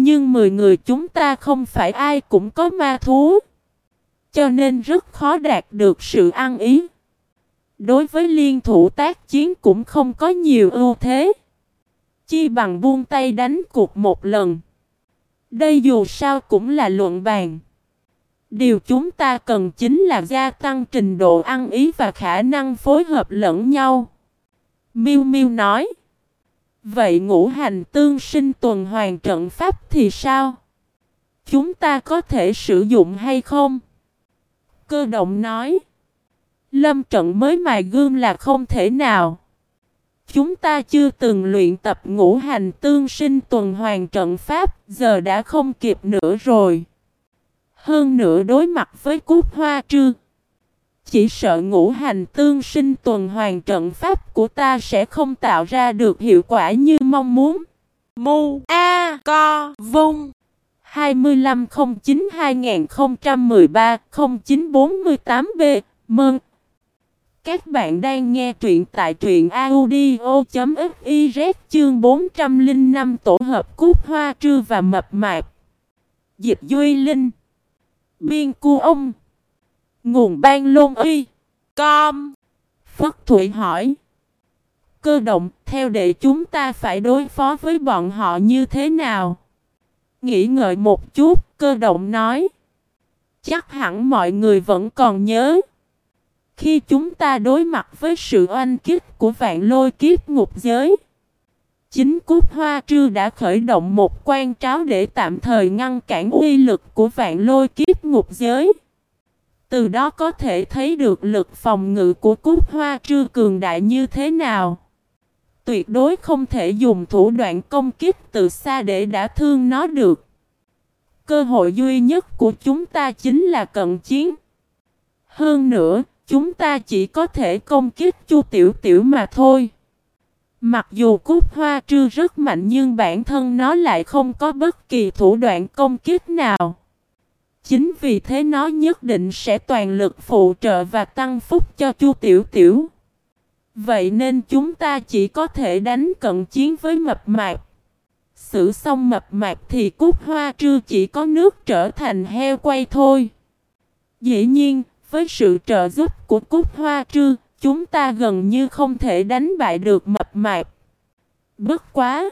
A: Nhưng 10 người chúng ta không phải ai cũng có ma thú. Cho nên rất khó đạt được sự ăn ý. Đối với liên thủ tác chiến cũng không có nhiều ưu thế. Chi bằng buông tay đánh cuộc một lần. Đây dù sao cũng là luận bàn. Điều chúng ta cần chính là gia tăng trình độ ăn ý và khả năng phối hợp lẫn nhau. Miu Miu nói. Vậy ngũ hành tương sinh tuần hoàn trận pháp thì sao? Chúng ta có thể sử dụng hay không? Cơ động nói. Lâm trận mới mài gương là không thể nào. Chúng ta chưa từng luyện tập ngũ hành tương sinh tuần hoàn trận pháp, giờ đã không kịp nữa rồi. Hơn nữa đối mặt với cúc hoa trương. Chỉ sợ ngũ hành tương sinh tuần hoàn trận pháp của ta sẽ không tạo ra được hiệu quả như mong muốn. Mu A Co Vung. 2509-2013-0948B Mơn Các bạn đang nghe truyện tại truyện audio.fiz chương 405 tổ hợp cúc hoa trư và mập mạp. Dịch Duy Linh. Biên cu ông. Nguồn ban lôn uy Com Phất Thụy hỏi Cơ động theo đệ chúng ta phải đối phó với bọn họ như thế nào? Nghĩ ngợi một chút, cơ động nói. Chắc hẳn mọi người vẫn còn nhớ. Khi chúng ta đối mặt với sự oanh kích của vạn lôi kiếp ngục giới. Chính Cúc Hoa Trư đã khởi động một quan tráo để tạm thời ngăn cản uy lực của vạn lôi kiếp ngục giới. Từ đó có thể thấy được lực phòng ngự của Cúc Hoa Trư cường đại như thế nào. tuyệt đối không thể dùng thủ đoạn công kích từ xa để đả thương nó được. Cơ hội duy nhất của chúng ta chính là cận chiến. Hơn nữa, chúng ta chỉ có thể công kích Chu Tiểu Tiểu mà thôi. Mặc dù cúc hoa trư rất mạnh nhưng bản thân nó lại không có bất kỳ thủ đoạn công kích nào. Chính vì thế nó nhất định sẽ toàn lực phụ trợ và tăng phúc cho Chu Tiểu Tiểu. Vậy nên chúng ta chỉ có thể đánh cận chiến với mập mạp. Xử xong mập mạp thì cúc hoa trư chỉ có nước trở thành heo quay thôi. Dĩ nhiên, với sự trợ giúp của cúc hoa trư, chúng ta gần như không thể đánh bại được mập mạp. Bất quá!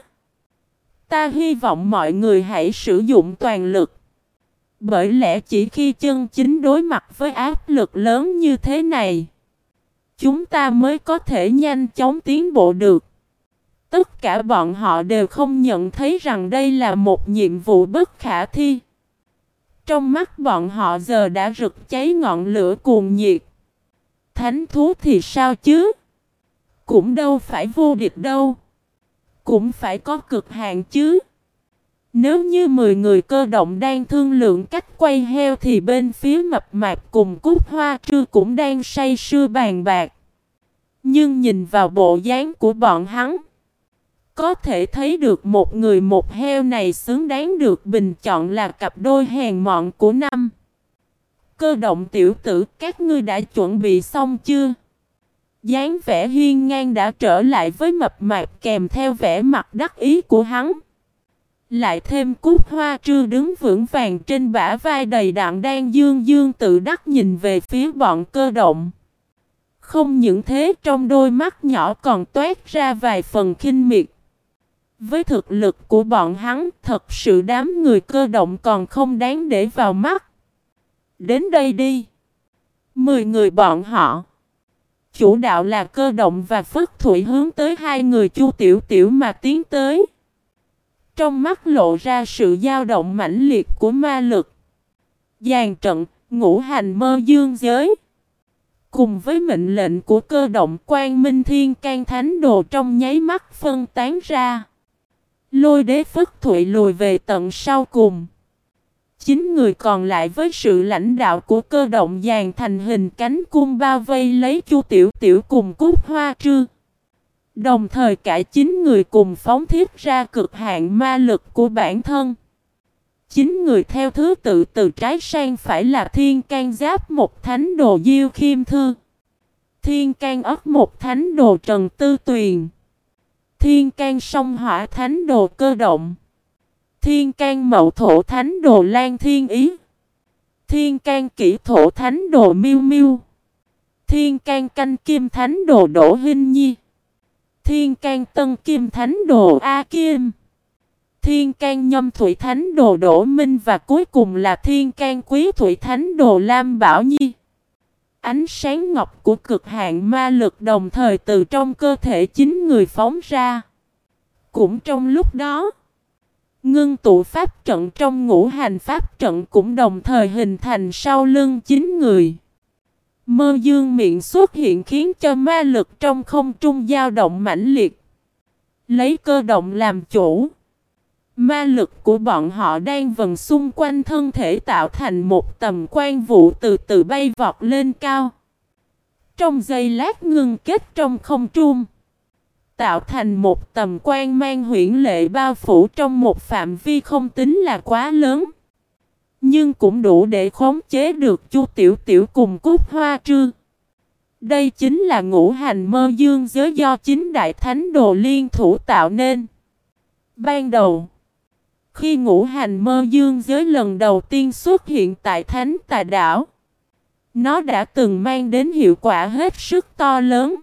A: Ta hy vọng mọi người hãy sử dụng toàn lực. Bởi lẽ chỉ khi chân chính đối mặt với áp lực lớn như thế này, chúng ta mới có thể nhanh chóng tiến bộ được. Tất cả bọn họ đều không nhận thấy rằng đây là một nhiệm vụ bất khả thi. Trong mắt bọn họ giờ đã rực cháy ngọn lửa cuồng nhiệt. Thánh thú thì sao chứ? Cũng đâu phải vô địch đâu. Cũng phải có cực hạn chứ. Nếu như 10 người cơ động đang thương lượng cách quay heo thì bên phía mập mạp cùng cúc hoa trư cũng đang say sưa bàn bạc. Nhưng nhìn vào bộ dáng của bọn hắn, có thể thấy được một người một heo này xứng đáng được bình chọn là cặp đôi hèn mọn của năm. Cơ động tiểu tử các ngươi đã chuẩn bị xong chưa? dáng vẻ hiên ngang đã trở lại với mập mạp kèm theo vẻ mặt đắc ý của hắn. Lại thêm cúc hoa trư đứng vững vàng trên bả vai đầy đạn đang dương dương tự đắc nhìn về phía bọn cơ động. Không những thế trong đôi mắt nhỏ còn toát ra vài phần khinh miệt. Với thực lực của bọn hắn, thật sự đám người cơ động còn không đáng để vào mắt. Đến đây đi. Mười người bọn họ. Chủ đạo là cơ động và phất thủy hướng tới hai người chu tiểu tiểu mà tiến tới. Trong mắt lộ ra sự dao động mãnh liệt của ma lực. Giàn trận, ngũ hành mơ dương giới. Cùng với mệnh lệnh của cơ động quan minh thiên can thánh đồ trong nháy mắt phân tán ra. Lôi đế phất thụy lùi về tận sau cùng. Chín người còn lại với sự lãnh đạo của cơ động dàn thành hình cánh cung bao vây lấy chu tiểu tiểu cùng cúc hoa trư. Đồng thời cả chín người cùng phóng thiết ra cực hạn ma lực của bản thân. Chín người theo thứ tự từ trái sang phải là thiên can giáp một thánh đồ diêu khiêm thư. Thiên can ấp một thánh đồ trần tư tuyền. Thiên can sông hỏa thánh đồ cơ động. Thiên can mậu thổ thánh đồ lan thiên ý. Thiên can Kỷ thổ thánh đồ miêu miêu. Thiên can canh kim thánh đồ Đỗ hinh nhi. Thiên can tân kim thánh đồ A Kim. Thiên can nhâm thủy thánh đồ Đỗ Minh và cuối cùng là thiên can quý thủy thánh đồ Lam Bảo Nhi. Ánh sáng ngọc của cực hạn ma lực đồng thời từ trong cơ thể chính người phóng ra. Cũng trong lúc đó, ngưng tụ pháp trận trong ngũ hành pháp trận cũng đồng thời hình thành sau lưng chính người. Mơ dương miệng xuất hiện khiến cho ma lực trong không trung dao động mãnh liệt. Lấy cơ động làm chủ. Ma lực của bọn họ đang vần xung quanh thân thể tạo thành một tầm quan vụ từ từ bay vọt lên cao. Trong giây lát ngưng kết trong không trung. Tạo thành một tầm quan mang huyển lệ bao phủ trong một phạm vi không tính là quá lớn. Nhưng cũng đủ để khống chế được Chu Tiểu Tiểu cùng Cúc Hoa Trư. Đây chính là ngũ hành mơ dương giới do chính Đại Thánh Đồ Liên thủ tạo nên. Ban đầu, khi ngũ hành mơ dương giới lần đầu tiên xuất hiện tại Thánh Tà Đảo, nó đã từng mang đến hiệu quả hết sức to lớn.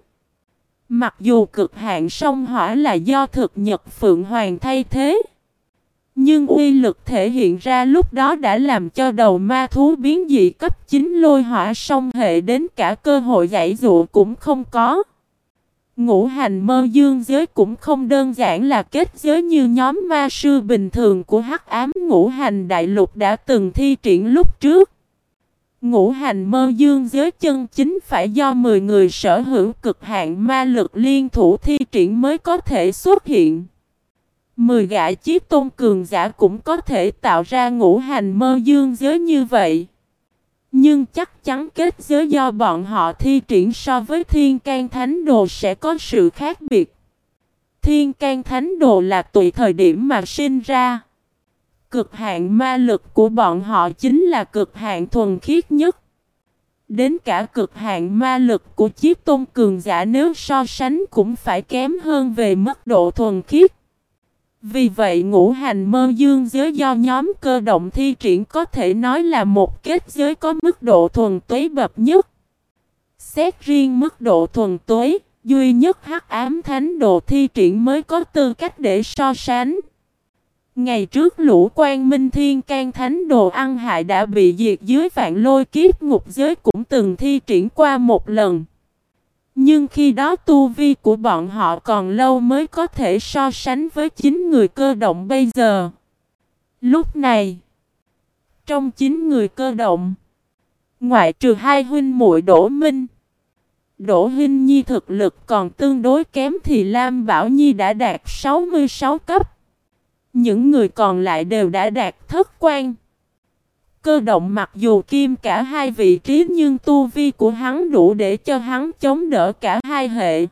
A: Mặc dù cực hạn sông hỏa là do thực nhật Phượng Hoàng thay thế, nhưng uy lực thể hiện ra lúc đó đã làm cho đầu ma thú biến dị cấp 9 lôi hỏa song hệ đến cả cơ hội giải dụ cũng không có. Ngũ hành mơ dương giới cũng không đơn giản là kết giới như nhóm ma sư bình thường của hắc ám ngũ hành đại lục đã từng thi triển lúc trước. Ngũ hành mơ dương giới chân chính phải do 10 người sở hữu cực hạn ma lực liên thủ thi triển mới có thể xuất hiện. 10 gã chiếc tôn cường giả cũng có thể tạo ra ngũ hành mơ dương giới như vậy. Nhưng chắc chắn kết giới do bọn họ thi triển so với thiên can thánh đồ sẽ có sự khác biệt. Thiên can thánh đồ là tùy thời điểm mà sinh ra. Cực hạn ma lực của bọn họ chính là cực hạn thuần khiết nhất. Đến cả cực hạn ma lực của chiếc tôn cường giả nếu so sánh cũng phải kém hơn về mức độ thuần khiết. Vì vậy ngũ hành mơ dương giới do nhóm cơ động thi triển có thể nói là một kết giới có mức độ thuần túy bậc nhất. Xét riêng mức độ thuần túy, duy nhất hắc ám thánh độ thi triển mới có tư cách để so sánh. Ngày trước lũ quan minh thiên can thánh đồ ăn hại đã bị diệt dưới vạn lôi kiếp ngục giới cũng từng thi triển qua một lần. Nhưng khi đó tu vi của bọn họ còn lâu mới có thể so sánh với chính người cơ động bây giờ. Lúc này, trong chính người cơ động, ngoại trừ hai huynh muội Đỗ Minh, Đỗ Hinh Nhi thực lực còn tương đối kém thì Lam Bảo Nhi đã đạt 66 cấp. Những người còn lại đều đã đạt thất quan. Cơ động mặc dù kim cả hai vị trí nhưng tu vi của hắn đủ để cho hắn chống đỡ cả hai hệ.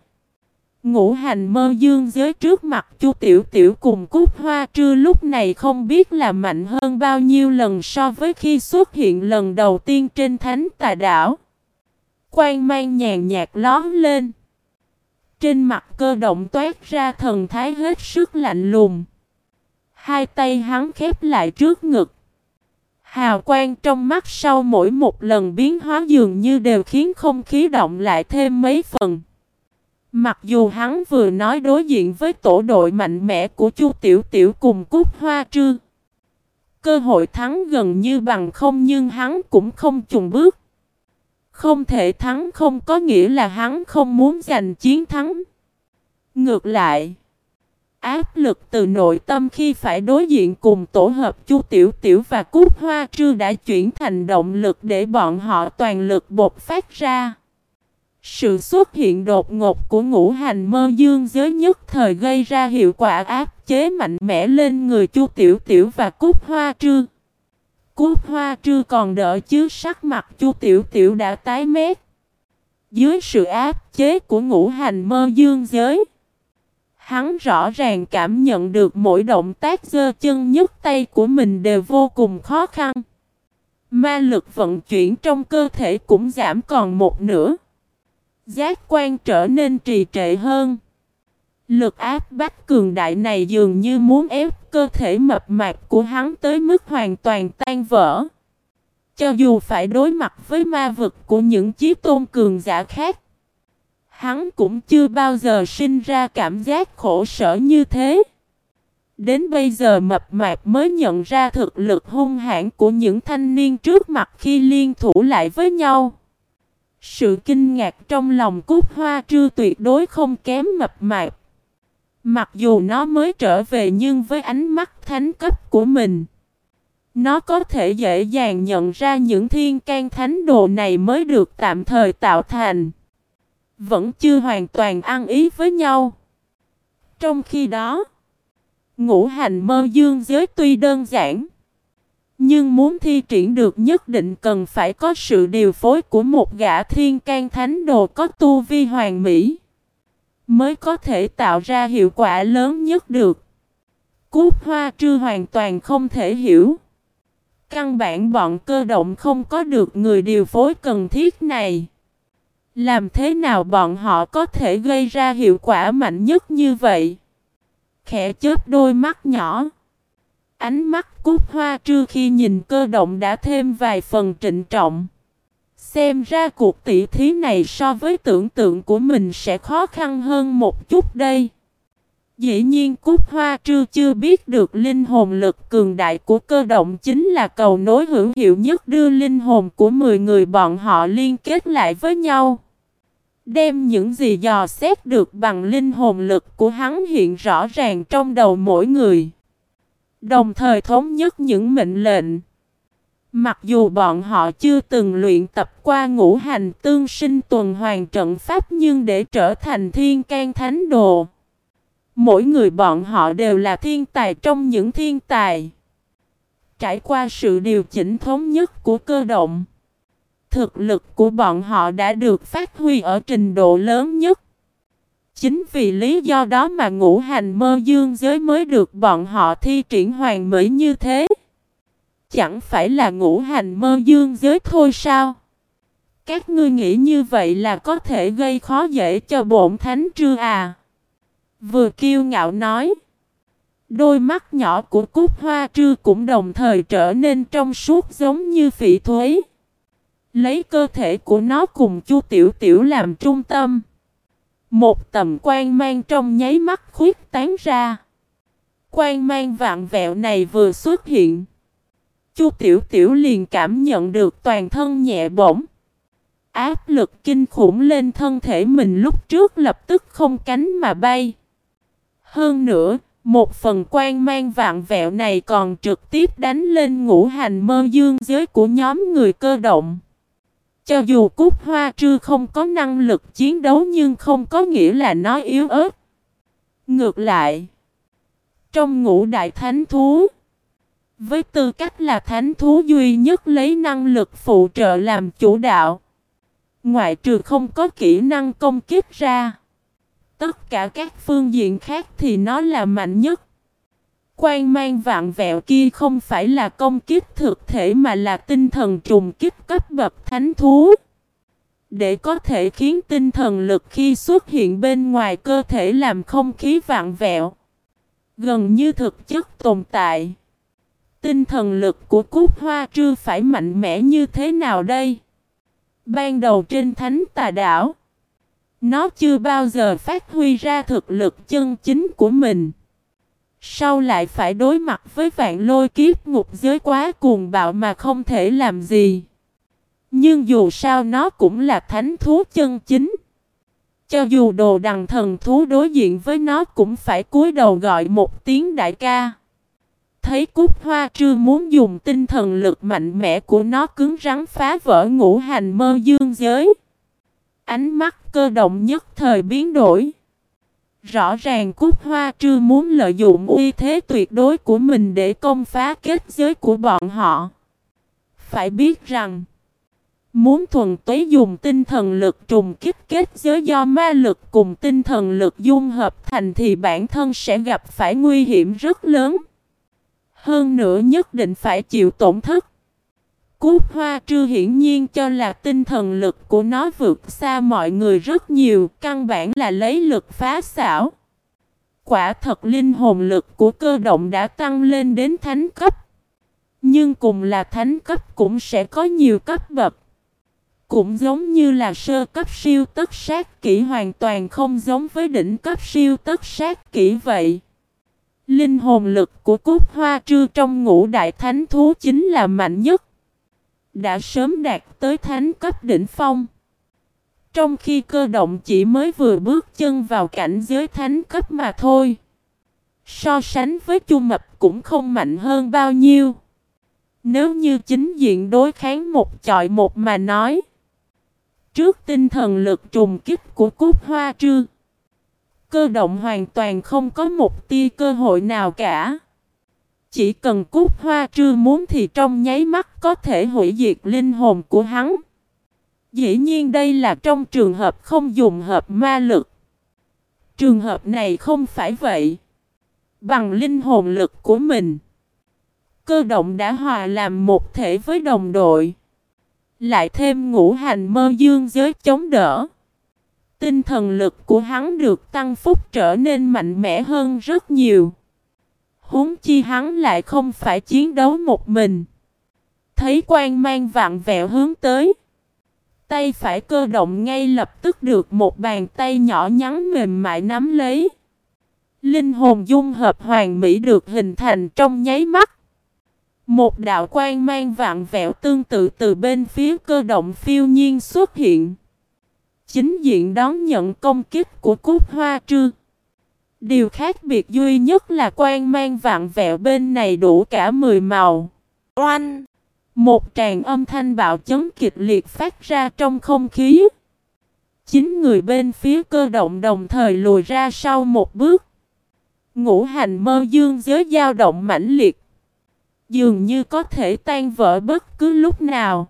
A: Ngũ hành mơ dương giới trước mặt chu tiểu tiểu cùng cúc hoa trư lúc này không biết là mạnh hơn bao nhiêu lần so với khi xuất hiện lần đầu tiên trên thánh tà đảo. Quang mang nhàn nhạt lón lên. Trên mặt cơ động toát ra thần thái hết sức lạnh lùng. Hai tay hắn khép lại trước ngực. Hào quang trong mắt sau mỗi một lần biến hóa dường như đều khiến không khí động lại thêm mấy phần. Mặc dù hắn vừa nói đối diện với tổ đội mạnh mẽ của Chu Tiểu Tiểu cùng Cúc Hoa Trư. Cơ hội thắng gần như bằng không nhưng hắn cũng không chùng bước. Không thể thắng không có nghĩa là hắn không muốn giành chiến thắng. Ngược lại, áp lực từ nội tâm khi phải đối diện cùng tổ hợp Chu Tiểu Tiểu và Cúc Hoa Trư đã chuyển thành động lực để bọn họ toàn lực bộc phát ra. Sự xuất hiện đột ngột của ngũ hành mơ dương giới nhất thời gây ra hiệu quả áp chế mạnh mẽ lên người Chu Tiểu Tiểu và Cúc Hoa Trư. Cúc Hoa Trư còn đỡ chứ sắc mặt Chu Tiểu Tiểu đã tái mét. Dưới sự áp chế của ngũ hành mơ dương giới Hắn rõ ràng cảm nhận được mỗi động tác giơ chân nhấc tay của mình đều vô cùng khó khăn. Ma lực vận chuyển trong cơ thể cũng giảm còn một nửa. Giác quan trở nên trì trệ hơn. Lực áp bách cường đại này dường như muốn ép cơ thể mập mạp của hắn tới mức hoàn toàn tan vỡ. Cho dù phải đối mặt với ma vực của những chiếc tôn cường giả khác, Hắn cũng chưa bao giờ sinh ra cảm giác khổ sở như thế. Đến bây giờ mập mạp mới nhận ra thực lực hung hãn của những thanh niên trước mặt khi liên thủ lại với nhau. Sự kinh ngạc trong lòng cúc hoa trư tuyệt đối không kém mập mạp. Mặc dù nó mới trở về nhưng với ánh mắt thánh cấp của mình. Nó có thể dễ dàng nhận ra những thiên can thánh đồ này mới được tạm thời tạo thành vẫn chưa hoàn toàn ăn ý với nhau. Trong khi đó, ngũ hành mơ dương giới tuy đơn giản, nhưng muốn thi triển được nhất định cần phải có sự điều phối của một gã thiên can thánh đồ có tu vi hoàng mỹ, mới có thể tạo ra hiệu quả lớn nhất được. Cúp hoa trư hoàn toàn không thể hiểu. Căn bản bọn cơ động không có được người điều phối cần thiết này. Làm thế nào bọn họ có thể gây ra hiệu quả mạnh nhất như vậy? Khẽ chớp đôi mắt nhỏ. Ánh mắt cúc hoa trưa khi nhìn cơ động đã thêm vài phần trịnh trọng. Xem ra cuộc tỷ thí này so với tưởng tượng của mình sẽ khó khăn hơn một chút đây. Dĩ nhiên, Cúc Hoa Trư chưa biết được linh hồn lực cường đại của cơ động chính là cầu nối hữu hiệu nhất đưa linh hồn của 10 người bọn họ liên kết lại với nhau. Đem những gì dò xét được bằng linh hồn lực của hắn hiện rõ ràng trong đầu mỗi người. Đồng thời thống nhất những mệnh lệnh. Mặc dù bọn họ chưa từng luyện tập qua ngũ hành tương sinh tuần hoàn trận pháp nhưng để trở thành thiên can thánh đồ. Mỗi người bọn họ đều là thiên tài trong những thiên tài. Trải qua sự điều chỉnh thống nhất của cơ động. Thực lực của bọn họ đã được phát huy ở trình độ lớn nhất. Chính vì lý do đó mà ngũ hành mơ dương giới mới được bọn họ thi triển hoàn mỹ như thế. Chẳng phải là ngũ hành mơ dương giới thôi sao? Các ngươi nghĩ như vậy là có thể gây khó dễ cho bổn thánh trư à? Vừa kiêu ngạo nói. Đôi mắt nhỏ của cúc hoa trư cũng đồng thời trở nên trong suốt giống như phỉ thuế. Lấy cơ thể của nó cùng chu tiểu tiểu làm trung tâm. Một tầm quan mang trong nháy mắt khuyết tán ra. Quan mang vạn vẹo này vừa xuất hiện. Chu Tiểu Tiểu liền cảm nhận được toàn thân nhẹ bổng. Áp lực kinh khủng lên thân thể mình lúc trước lập tức không cánh mà bay. Hơn nữa, một phần quan mang vạn vẹo này còn trực tiếp đánh lên ngũ hành mơ dương giới của nhóm người cơ động. Cho dù Cúc Hoa Trư không có năng lực chiến đấu nhưng không có nghĩa là nó yếu ớt. Ngược lại, trong ngũ đại thánh thú, với tư cách là thánh thú duy nhất lấy năng lực phụ trợ làm chủ đạo, ngoại trừ không có kỹ năng công kích ra, tất cả các phương diện khác thì nó là mạnh nhất. Quan mang vạn vẹo kia không phải là công kích thực thể mà là tinh thần trùng kích cấp bậc thánh thú. Để có thể khiến tinh thần lực khi xuất hiện bên ngoài cơ thể làm không khí vạn vẹo. Gần như thực chất tồn tại. Tinh thần lực của cúc hoa trư phải mạnh mẽ như thế nào đây? Ban đầu trên thánh tà đảo. Nó chưa bao giờ phát huy ra thực lực chân chính của mình. Sau lại phải đối mặt với vạn lôi kiếp ngục giới quá cuồng bạo mà không thể làm gì. Nhưng dù sao nó cũng là thánh thú chân chính. Cho dù đồ đằng thần thú đối diện với nó cũng phải cúi đầu gọi một tiếng đại ca. Thấy cúc hoa trư muốn dùng tinh thần lực mạnh mẽ của nó cứng rắn phá vỡ ngũ hành mơ dương giới. Ánh mắt cơ động nhất thời biến đổi. Rõ ràng Cúc Hoa Trư muốn lợi dụng uy thế tuyệt đối của mình để công phá kết giới của bọn họ. Phải biết rằng, muốn thuần túy dùng tinh thần lực trùng kích kết giới do ma lực cùng tinh thần lực dung hợp thành thì bản thân sẽ gặp phải nguy hiểm rất lớn. Hơn nữa nhất định phải chịu tổn thất cúp hoa trư hiển nhiên cho là tinh thần lực của nó vượt xa mọi người rất nhiều, căn bản là lấy lực phá xảo. Quả thật linh hồn lực của cơ động đã tăng lên đến thánh cấp. Nhưng cùng là thánh cấp cũng sẽ có nhiều cấp bậc. Cũng giống như là sơ cấp siêu tất sát kỹ hoàn toàn không giống với đỉnh cấp siêu tất sát kỹ vậy. Linh hồn lực của cúc hoa trư trong ngũ đại thánh thú chính là mạnh nhất đã sớm đạt tới thánh cấp đỉnh phong. Trong khi cơ động chỉ mới vừa bước chân vào cảnh giới thánh cấp mà thôi. So sánh với chu mập cũng không mạnh hơn bao nhiêu. Nếu như chính diện đối kháng một chọi một mà nói. Trước tinh thần lực trùng kích của cúc hoa trư. Cơ động hoàn toàn không có một tia cơ hội nào cả. Chỉ cần cúc hoa trư muốn thì trong nháy mắt có thể hủy diệt linh hồn của hắn. Dĩ nhiên đây là trong trường hợp không dùng hợp ma lực. Trường hợp này không phải vậy. Bằng linh hồn lực của mình. Cơ động đã hòa làm một thể với đồng đội. Lại thêm ngũ hành mơ dương giới chống đỡ. Tinh thần lực của hắn được tăng phúc trở nên mạnh mẽ hơn rất nhiều. Huống chi hắn lại không phải chiến đấu một mình. Thấy quan mang vạn vẹo hướng tới. Tay phải cơ động ngay lập tức được một bàn tay nhỏ nhắn mềm mại nắm lấy. Linh hồn dung hợp hoàn mỹ được hình thành trong nháy mắt. Một đạo quan mang vạn vẹo tương tự từ bên phía cơ động phiêu nhiên xuất hiện. Chính diện đón nhận công kích của cúc hoa trư. Điều khác biệt duy nhất là quan mang vạn vẹo bên này đủ cả 10 màu. Oanh! Một tràng âm thanh bạo chấn kịch liệt phát ra trong không khí. Chính người bên phía cơ động đồng thời lùi ra sau một bước. Ngũ hành mơ dương giới dao động mãnh liệt. Dường như có thể tan vỡ bất cứ lúc nào.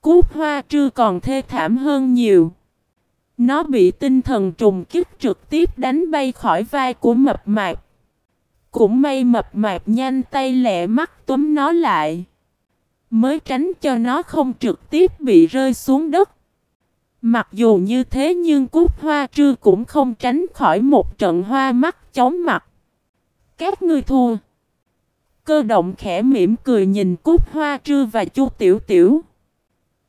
A: Cút hoa trư còn thê thảm hơn nhiều. Nó bị tinh thần trùng kích trực tiếp đánh bay khỏi vai của mập mạp. Cũng may mập mạp nhanh tay lẹ mắt túm nó lại. Mới tránh cho nó không trực tiếp bị rơi xuống đất. Mặc dù như thế nhưng cút hoa trư cũng không tránh khỏi một trận hoa mắt chóng mặt. Các ngươi thua. Cơ động khẽ mỉm cười nhìn cút hoa trư và chu tiểu tiểu.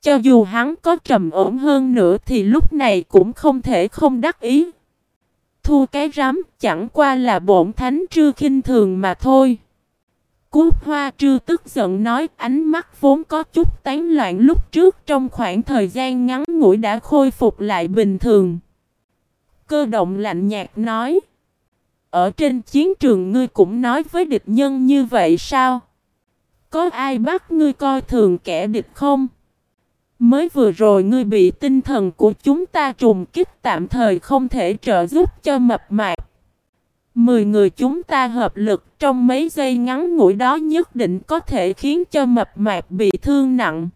A: Cho dù hắn có trầm ổn hơn nữa thì lúc này cũng không thể không đắc ý. Thua cái rắm chẳng qua là bổn thánh trư khinh thường mà thôi. Cút hoa trư tức giận nói, ánh mắt vốn có chút tán loạn lúc trước trong khoảng thời gian ngắn ngủi đã khôi phục lại bình thường. Cơ động lạnh nhạt nói. Ở trên chiến trường ngươi cũng nói với địch nhân như vậy sao? Có ai bắt ngươi coi thường kẻ địch không? Mới vừa rồi ngươi bị tinh thần của chúng ta trùng kích tạm thời không thể trợ giúp cho mập mạp. Mười người chúng ta hợp lực trong mấy giây ngắn ngủi đó nhất định có thể khiến cho mập mạp bị thương nặng.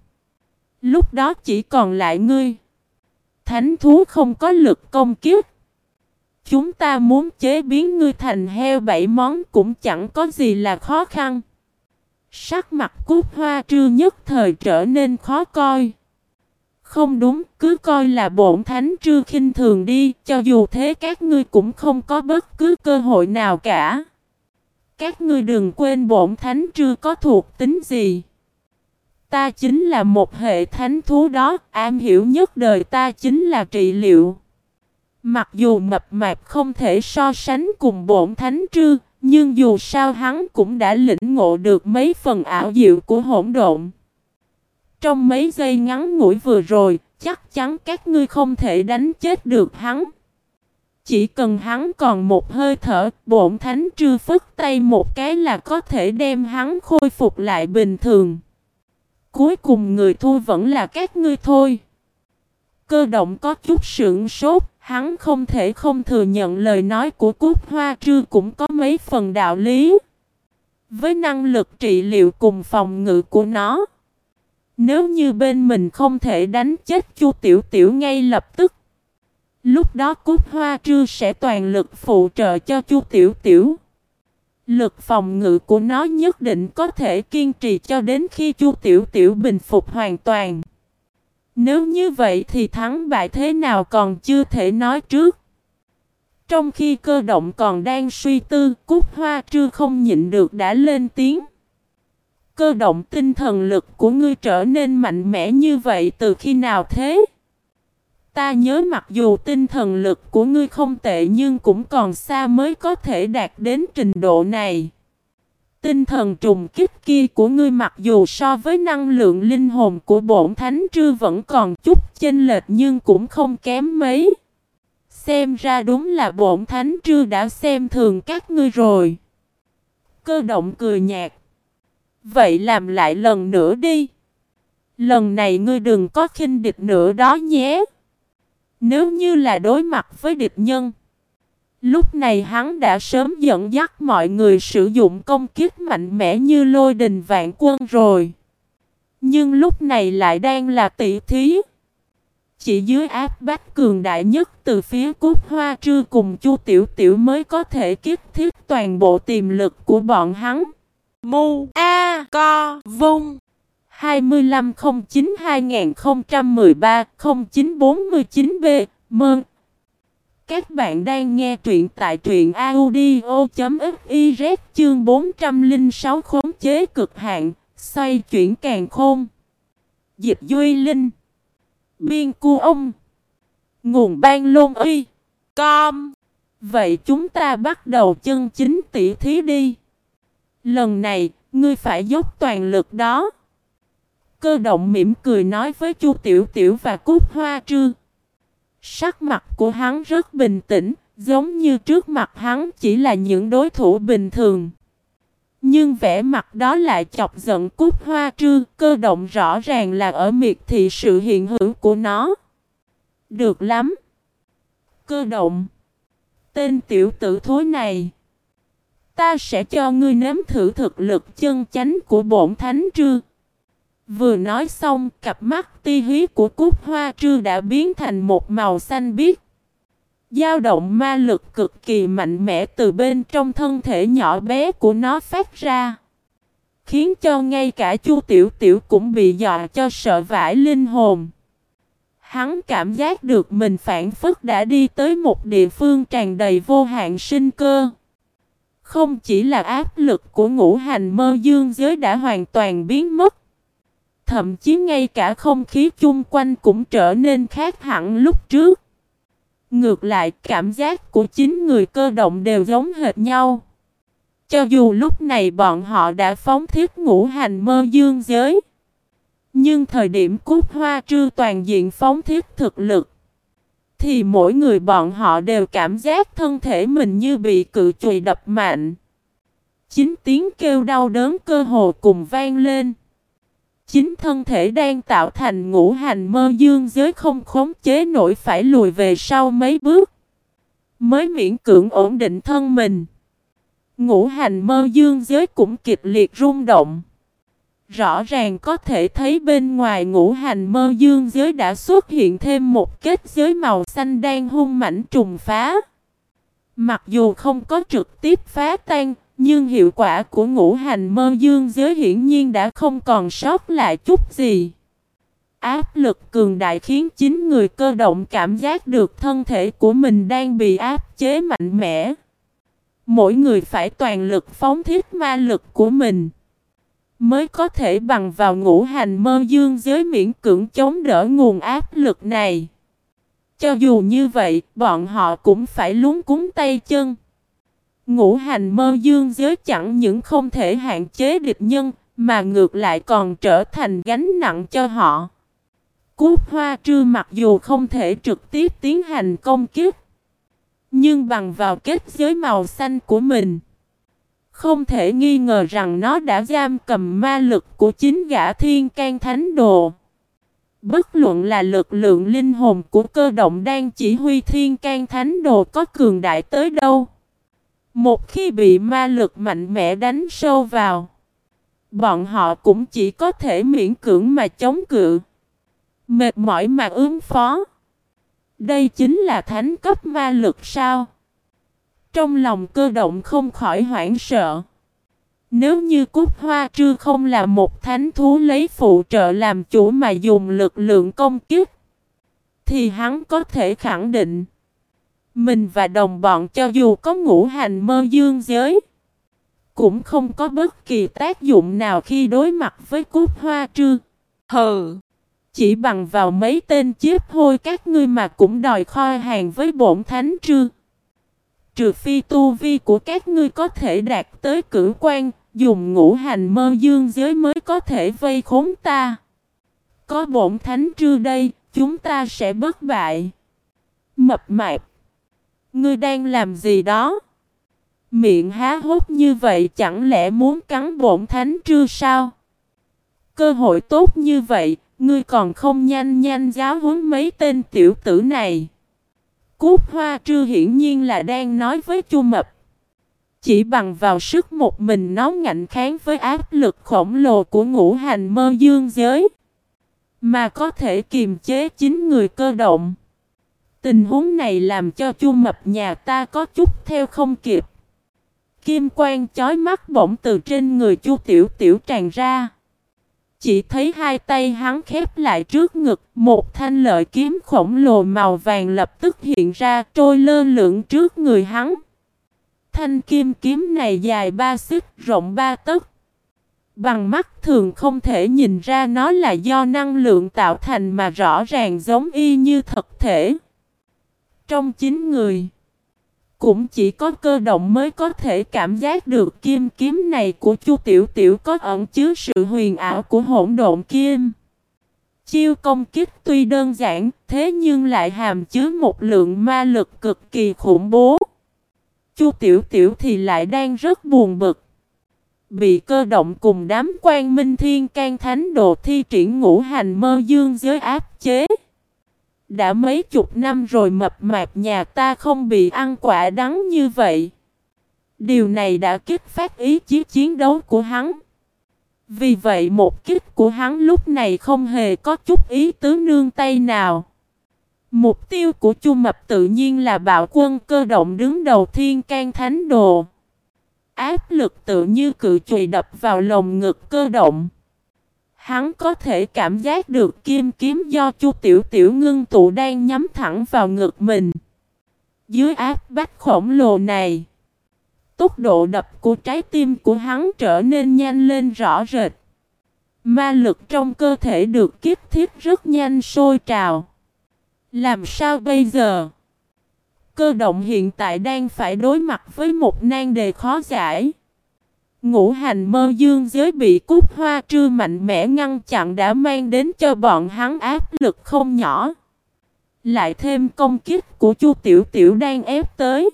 A: Lúc đó chỉ còn lại ngươi. Thánh thú không có lực công kiếp. Chúng ta muốn chế biến ngươi thành heo bảy món cũng chẳng có gì là khó khăn. Sắc mặt cút hoa trư nhất thời trở nên khó coi. Không đúng, cứ coi là bổn thánh trư khinh thường đi, cho dù thế các ngươi cũng không có bất cứ cơ hội nào cả. Các ngươi đừng quên bổn thánh trư có thuộc tính gì. Ta chính là một hệ thánh thú đó, am hiểu nhất đời ta chính là trị liệu. Mặc dù mập mạp không thể so sánh cùng bổn thánh trư, nhưng dù sao hắn cũng đã lĩnh ngộ được mấy phần ảo diệu của hỗn độn. Trong mấy giây ngắn ngủi vừa rồi, chắc chắn các ngươi không thể đánh chết được hắn. Chỉ cần hắn còn một hơi thở, bổn thánh trư phất tay một cái là có thể đem hắn khôi phục lại bình thường. Cuối cùng người thua vẫn là các ngươi thôi. Cơ động có chút sưởng sốt, hắn không thể không thừa nhận lời nói của Cúc Hoa Trư cũng có mấy phần đạo lý. Với năng lực trị liệu cùng phòng ngự của nó, nếu như bên mình không thể đánh chết Chu Tiểu Tiểu ngay lập tức, lúc đó Cúc Hoa Trư sẽ toàn lực phụ trợ cho Chu Tiểu Tiểu. Lực phòng ngự của nó nhất định có thể kiên trì cho đến khi Chu Tiểu Tiểu bình phục hoàn toàn. Nếu như vậy thì thắng bại thế nào còn chưa thể nói trước. Trong khi cơ động còn đang suy tư, Cúc Hoa Trư không nhịn được đã lên tiếng. Cơ động tinh thần lực của ngươi trở nên mạnh mẽ như vậy từ khi nào thế? Ta nhớ mặc dù tinh thần lực của ngươi không tệ nhưng cũng còn xa mới có thể đạt đến trình độ này. Tinh thần trùng kích kia của ngươi mặc dù so với năng lượng linh hồn của bổn thánh trư vẫn còn chút chênh lệch nhưng cũng không kém mấy. Xem ra đúng là bổn thánh trư đã xem thường các ngươi rồi. Cơ động cười nhạt. Vậy làm lại lần nữa đi. Lần này ngươi đừng có khinh địch nữa đó nhé. Nếu như là đối mặt với địch nhân. Lúc này hắn đã sớm dẫn dắt mọi người sử dụng công kích mạnh mẽ như lôi đình vạn quân rồi. Nhưng lúc này lại đang là tỷ thí. Chỉ dưới áp bách cường đại nhất từ phía cúc hoa trư cùng chu tiểu tiểu mới có thể kiếp thiết toàn bộ tiềm lực của bọn hắn. Mu A Co Vung. 2509-2013-0949B Mơn Các bạn đang nghe truyện tại truyện audio.fiz chương 406 khống chế cực hạn, xoay chuyển càng khôn. Dịch Duy Linh. Biên Cu Ông. Nguồn Ban Lôn Y. Com. Vậy chúng ta bắt đầu chân chính tỉ thí đi. Lần này, ngươi phải dốc toàn lực đó. Cơ động mỉm cười nói với Chu Tiểu Tiểu và Cúc Hoa Trư. Sắc mặt của hắn rất bình tĩnh, giống như trước mặt hắn chỉ là những đối thủ bình thường. Nhưng vẻ mặt đó lại chọc giận cúc hoa trư, cơ động rõ ràng là ở miệt thị sự hiện hữu của nó. Được lắm. Cơ động. Tên tiểu tử thối này. Ta sẽ cho ngươi nếm thử thực lực chân chánh của bổn thánh trư. Vừa nói xong, cặp mắt ti hí của cúc hoa trư đã biến thành một màu xanh biếc. dao động ma lực cực kỳ mạnh mẽ từ bên trong thân thể nhỏ bé của nó phát ra. Khiến cho ngay cả chu tiểu tiểu cũng bị dọa cho sợ vãi linh hồn. Hắn cảm giác được mình phản phức đã đi tới một địa phương tràn đầy vô hạn sinh cơ. Không chỉ là áp lực của ngũ hành mơ dương giới đã hoàn toàn biến mất. Thậm chí ngay cả không khí chung quanh cũng trở nên khác hẳn lúc trước. Ngược lại, cảm giác của chính người cơ động đều giống hệt nhau. Cho dù lúc này bọn họ đã phóng thiết ngũ hành mơ dương giới. Nhưng thời điểm cút hoa trư toàn diện phóng thiết thực lực. Thì mỗi người bọn họ đều cảm giác thân thể mình như bị cự chùy đập mạnh. Chính tiếng kêu đau đớn cơ hồ cùng vang lên. Chính thân thể đang tạo thành ngũ hành mơ dương giới không khống chế nổi phải lùi về sau mấy bước. Mới miễn cưỡng ổn định thân mình. Ngũ hành mơ dương giới cũng kịch liệt rung động. Rõ ràng có thể thấy bên ngoài ngũ hành mơ dương giới đã xuất hiện thêm một kết giới màu xanh đang hung mảnh trùng phá. Mặc dù không có trực tiếp phá tan, nhưng hiệu quả của ngũ hành mơ dương giới hiển nhiên đã không còn sót lại chút gì. Áp lực cường đại khiến chính người cơ động cảm giác được thân thể của mình đang bị áp chế mạnh mẽ. Mỗi người phải toàn lực phóng thiết ma lực của mình. Mới có thể bằng vào ngũ hành mơ dương giới miễn cưỡng chống đỡ nguồn áp lực này. Cho dù như vậy, bọn họ cũng phải lúng cúng tay chân. Ngũ hành mơ dương giới chẳng những không thể hạn chế địch nhân, mà ngược lại còn trở thành gánh nặng cho họ. Cút hoa trư mặc dù không thể trực tiếp tiến hành công kiếp, nhưng bằng vào kết giới màu xanh của mình, không thể nghi ngờ rằng nó đã giam cầm ma lực của chính gã thiên can thánh đồ. Bất luận là lực lượng linh hồn của cơ động đang chỉ huy thiên can thánh đồ có cường đại tới đâu. Một khi bị ma lực mạnh mẽ đánh sâu vào, bọn họ cũng chỉ có thể miễn cưỡng mà chống cự. Mệt mỏi mà ứng phó. Đây chính là thánh cấp ma lực sao? Trong lòng cơ động không khỏi hoảng sợ. Nếu như cúc hoa trư không là một thánh thú lấy phụ trợ làm chủ mà dùng lực lượng công kích, thì hắn có thể khẳng định mình và đồng bọn cho dù có ngũ hành mơ dương giới, cũng không có bất kỳ tác dụng nào khi đối mặt với cúc hoa trư. Hừ! Chỉ bằng vào mấy tên chiếp hôi các ngươi mà cũng đòi kho hàng với bổn thánh trư. Trừ phi tu vi của các ngươi có thể đạt tới cử quan, dùng ngũ hành mơ dương giới mới có thể vây khốn ta. Có bổn thánh trư đây, chúng ta sẽ bất bại. Mập mạp. Ngươi đang làm gì đó? Miệng há hốt như vậy chẳng lẽ muốn cắn bổn thánh trư sao? Cơ hội tốt như vậy, ngươi còn không nhanh nhanh giáo huấn mấy tên tiểu tử này. Cút hoa trư hiển nhiên là đang nói với chu mập. Chỉ bằng vào sức một mình nó ngạnh kháng với áp lực khổng lồ của ngũ hành mơ dương giới. Mà có thể kiềm chế chính người cơ động. Tình huống này làm cho chu mập nhà ta có chút theo không kịp. Kim quang chói mắt bỗng từ trên người chu tiểu tiểu tràn ra. Chỉ thấy hai tay hắn khép lại trước ngực, một thanh lợi kiếm khổng lồ màu vàng lập tức hiện ra trôi lơ lửng trước người hắn. Thanh kim kiếm này dài ba xích, rộng ba tấc. Bằng mắt thường không thể nhìn ra nó là do năng lượng tạo thành mà rõ ràng giống y như thật thể. Trong chính người, cũng chỉ có cơ động mới có thể cảm giác được kim kiếm này của Chu Tiểu Tiểu có ẩn chứa sự huyền ảo của hỗn độn kim. Chiêu công kích tuy đơn giản, thế nhưng lại hàm chứa một lượng ma lực cực kỳ khủng bố. Chu Tiểu Tiểu thì lại đang rất buồn bực. Bị cơ động cùng đám quan minh thiên can thánh đồ thi triển ngũ hành mơ dương giới áp chế. Đã mấy chục năm rồi mập mạp nhà ta không bị ăn quả đắng như vậy. Điều này đã kích phát ý chí chiến đấu của hắn. Vì vậy một kích của hắn lúc này không hề có chút ý tứ nương tay nào. Mục tiêu của Chu Mập tự nhiên là bạo quân cơ động đứng đầu thiên can thánh đồ. Áp lực tự như cự chùy đập vào lồng ngực cơ động. Hắn có thể cảm giác được kim kiếm do Chu Tiểu Tiểu ngưng tụ đang nhắm thẳng vào ngực mình. Dưới áp bách khổng lồ này, tốc độ đập của trái tim của hắn trở nên nhanh lên rõ rệt. Ma lực trong cơ thể được kiếp thiết rất nhanh sôi trào. Làm sao bây giờ? Cơ động hiện tại đang phải đối mặt với một nan đề khó giải. Ngũ hành mơ dương giới bị cút hoa trư mạnh mẽ ngăn chặn đã mang đến cho bọn hắn áp lực không nhỏ. Lại thêm công kích của Chu Tiểu Tiểu đang ép tới.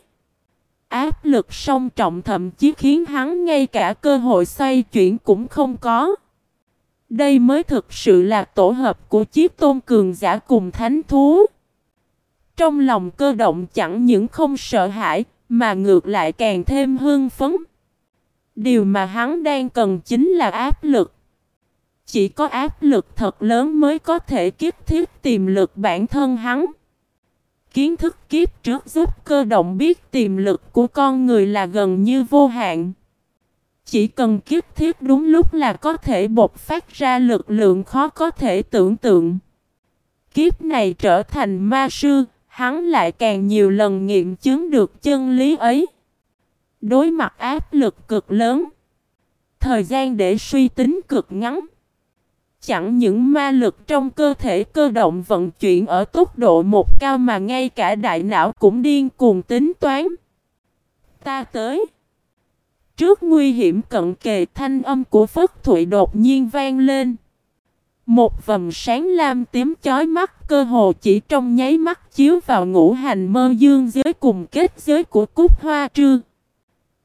A: Áp lực song trọng thậm chí khiến hắn ngay cả cơ hội xoay chuyển cũng không có. Đây mới thực sự là tổ hợp của chiếc tôn cường giả cùng thánh thú. Trong lòng cơ động chẳng những không sợ hãi, mà ngược lại càng thêm hưng phấn. Điều mà hắn đang cần chính là áp lực. Chỉ có áp lực thật lớn mới có thể kiếp thiết tiềm lực bản thân hắn. Kiến thức kiếp trước giúp cơ động biết tiềm lực của con người là gần như vô hạn. Chỉ cần kiếp thiết đúng lúc là có thể bộc phát ra lực lượng khó có thể tưởng tượng. Kiếp này trở thành ma sư, hắn lại càng nhiều lần nghiệm chứng được chân lý ấy. Đối mặt áp lực cực lớn, thời gian để suy tính cực ngắn. Chẳng những ma lực trong cơ thể cơ động vận chuyển ở tốc độ một cao mà ngay cả đại não cũng điên cuồng tính toán. Ta tới. Trước nguy hiểm cận kề thanh âm của Phất Thụy đột nhiên vang lên. Một vầng sáng lam tím chói mắt cơ hồ chỉ trong nháy mắt chiếu vào ngũ hành mơ dương giới cùng kết giới của cúc hoa trương.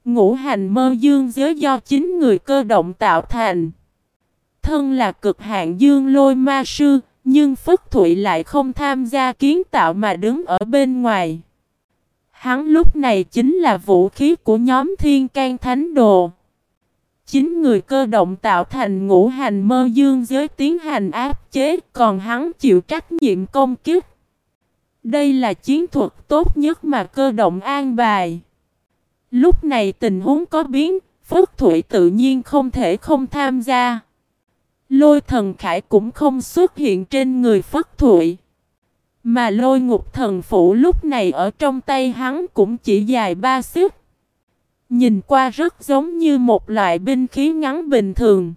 A: Ngũ hành mơ dương giới do chính người cơ động tạo thành. Thân là cực hạn dương lôi ma sư, nhưng Phất Thụy lại không tham gia kiến tạo mà đứng ở bên ngoài. Hắn lúc này chính là vũ khí của nhóm thiên can thánh đồ. Chính người cơ động tạo thành ngũ hành mơ dương giới tiến hành áp chế, còn hắn chịu trách nhiệm công kích. Đây là chiến thuật tốt nhất mà cơ động an bài. Lúc này tình huống có biến, Phất Thụy tự nhiên không thể không tham gia. Lôi thần khải cũng không xuất hiện trên người Phất Thụy. Mà lôi ngục thần phủ lúc này ở trong tay hắn cũng chỉ dài ba xước. Nhìn qua rất giống như một loại binh khí ngắn bình thường.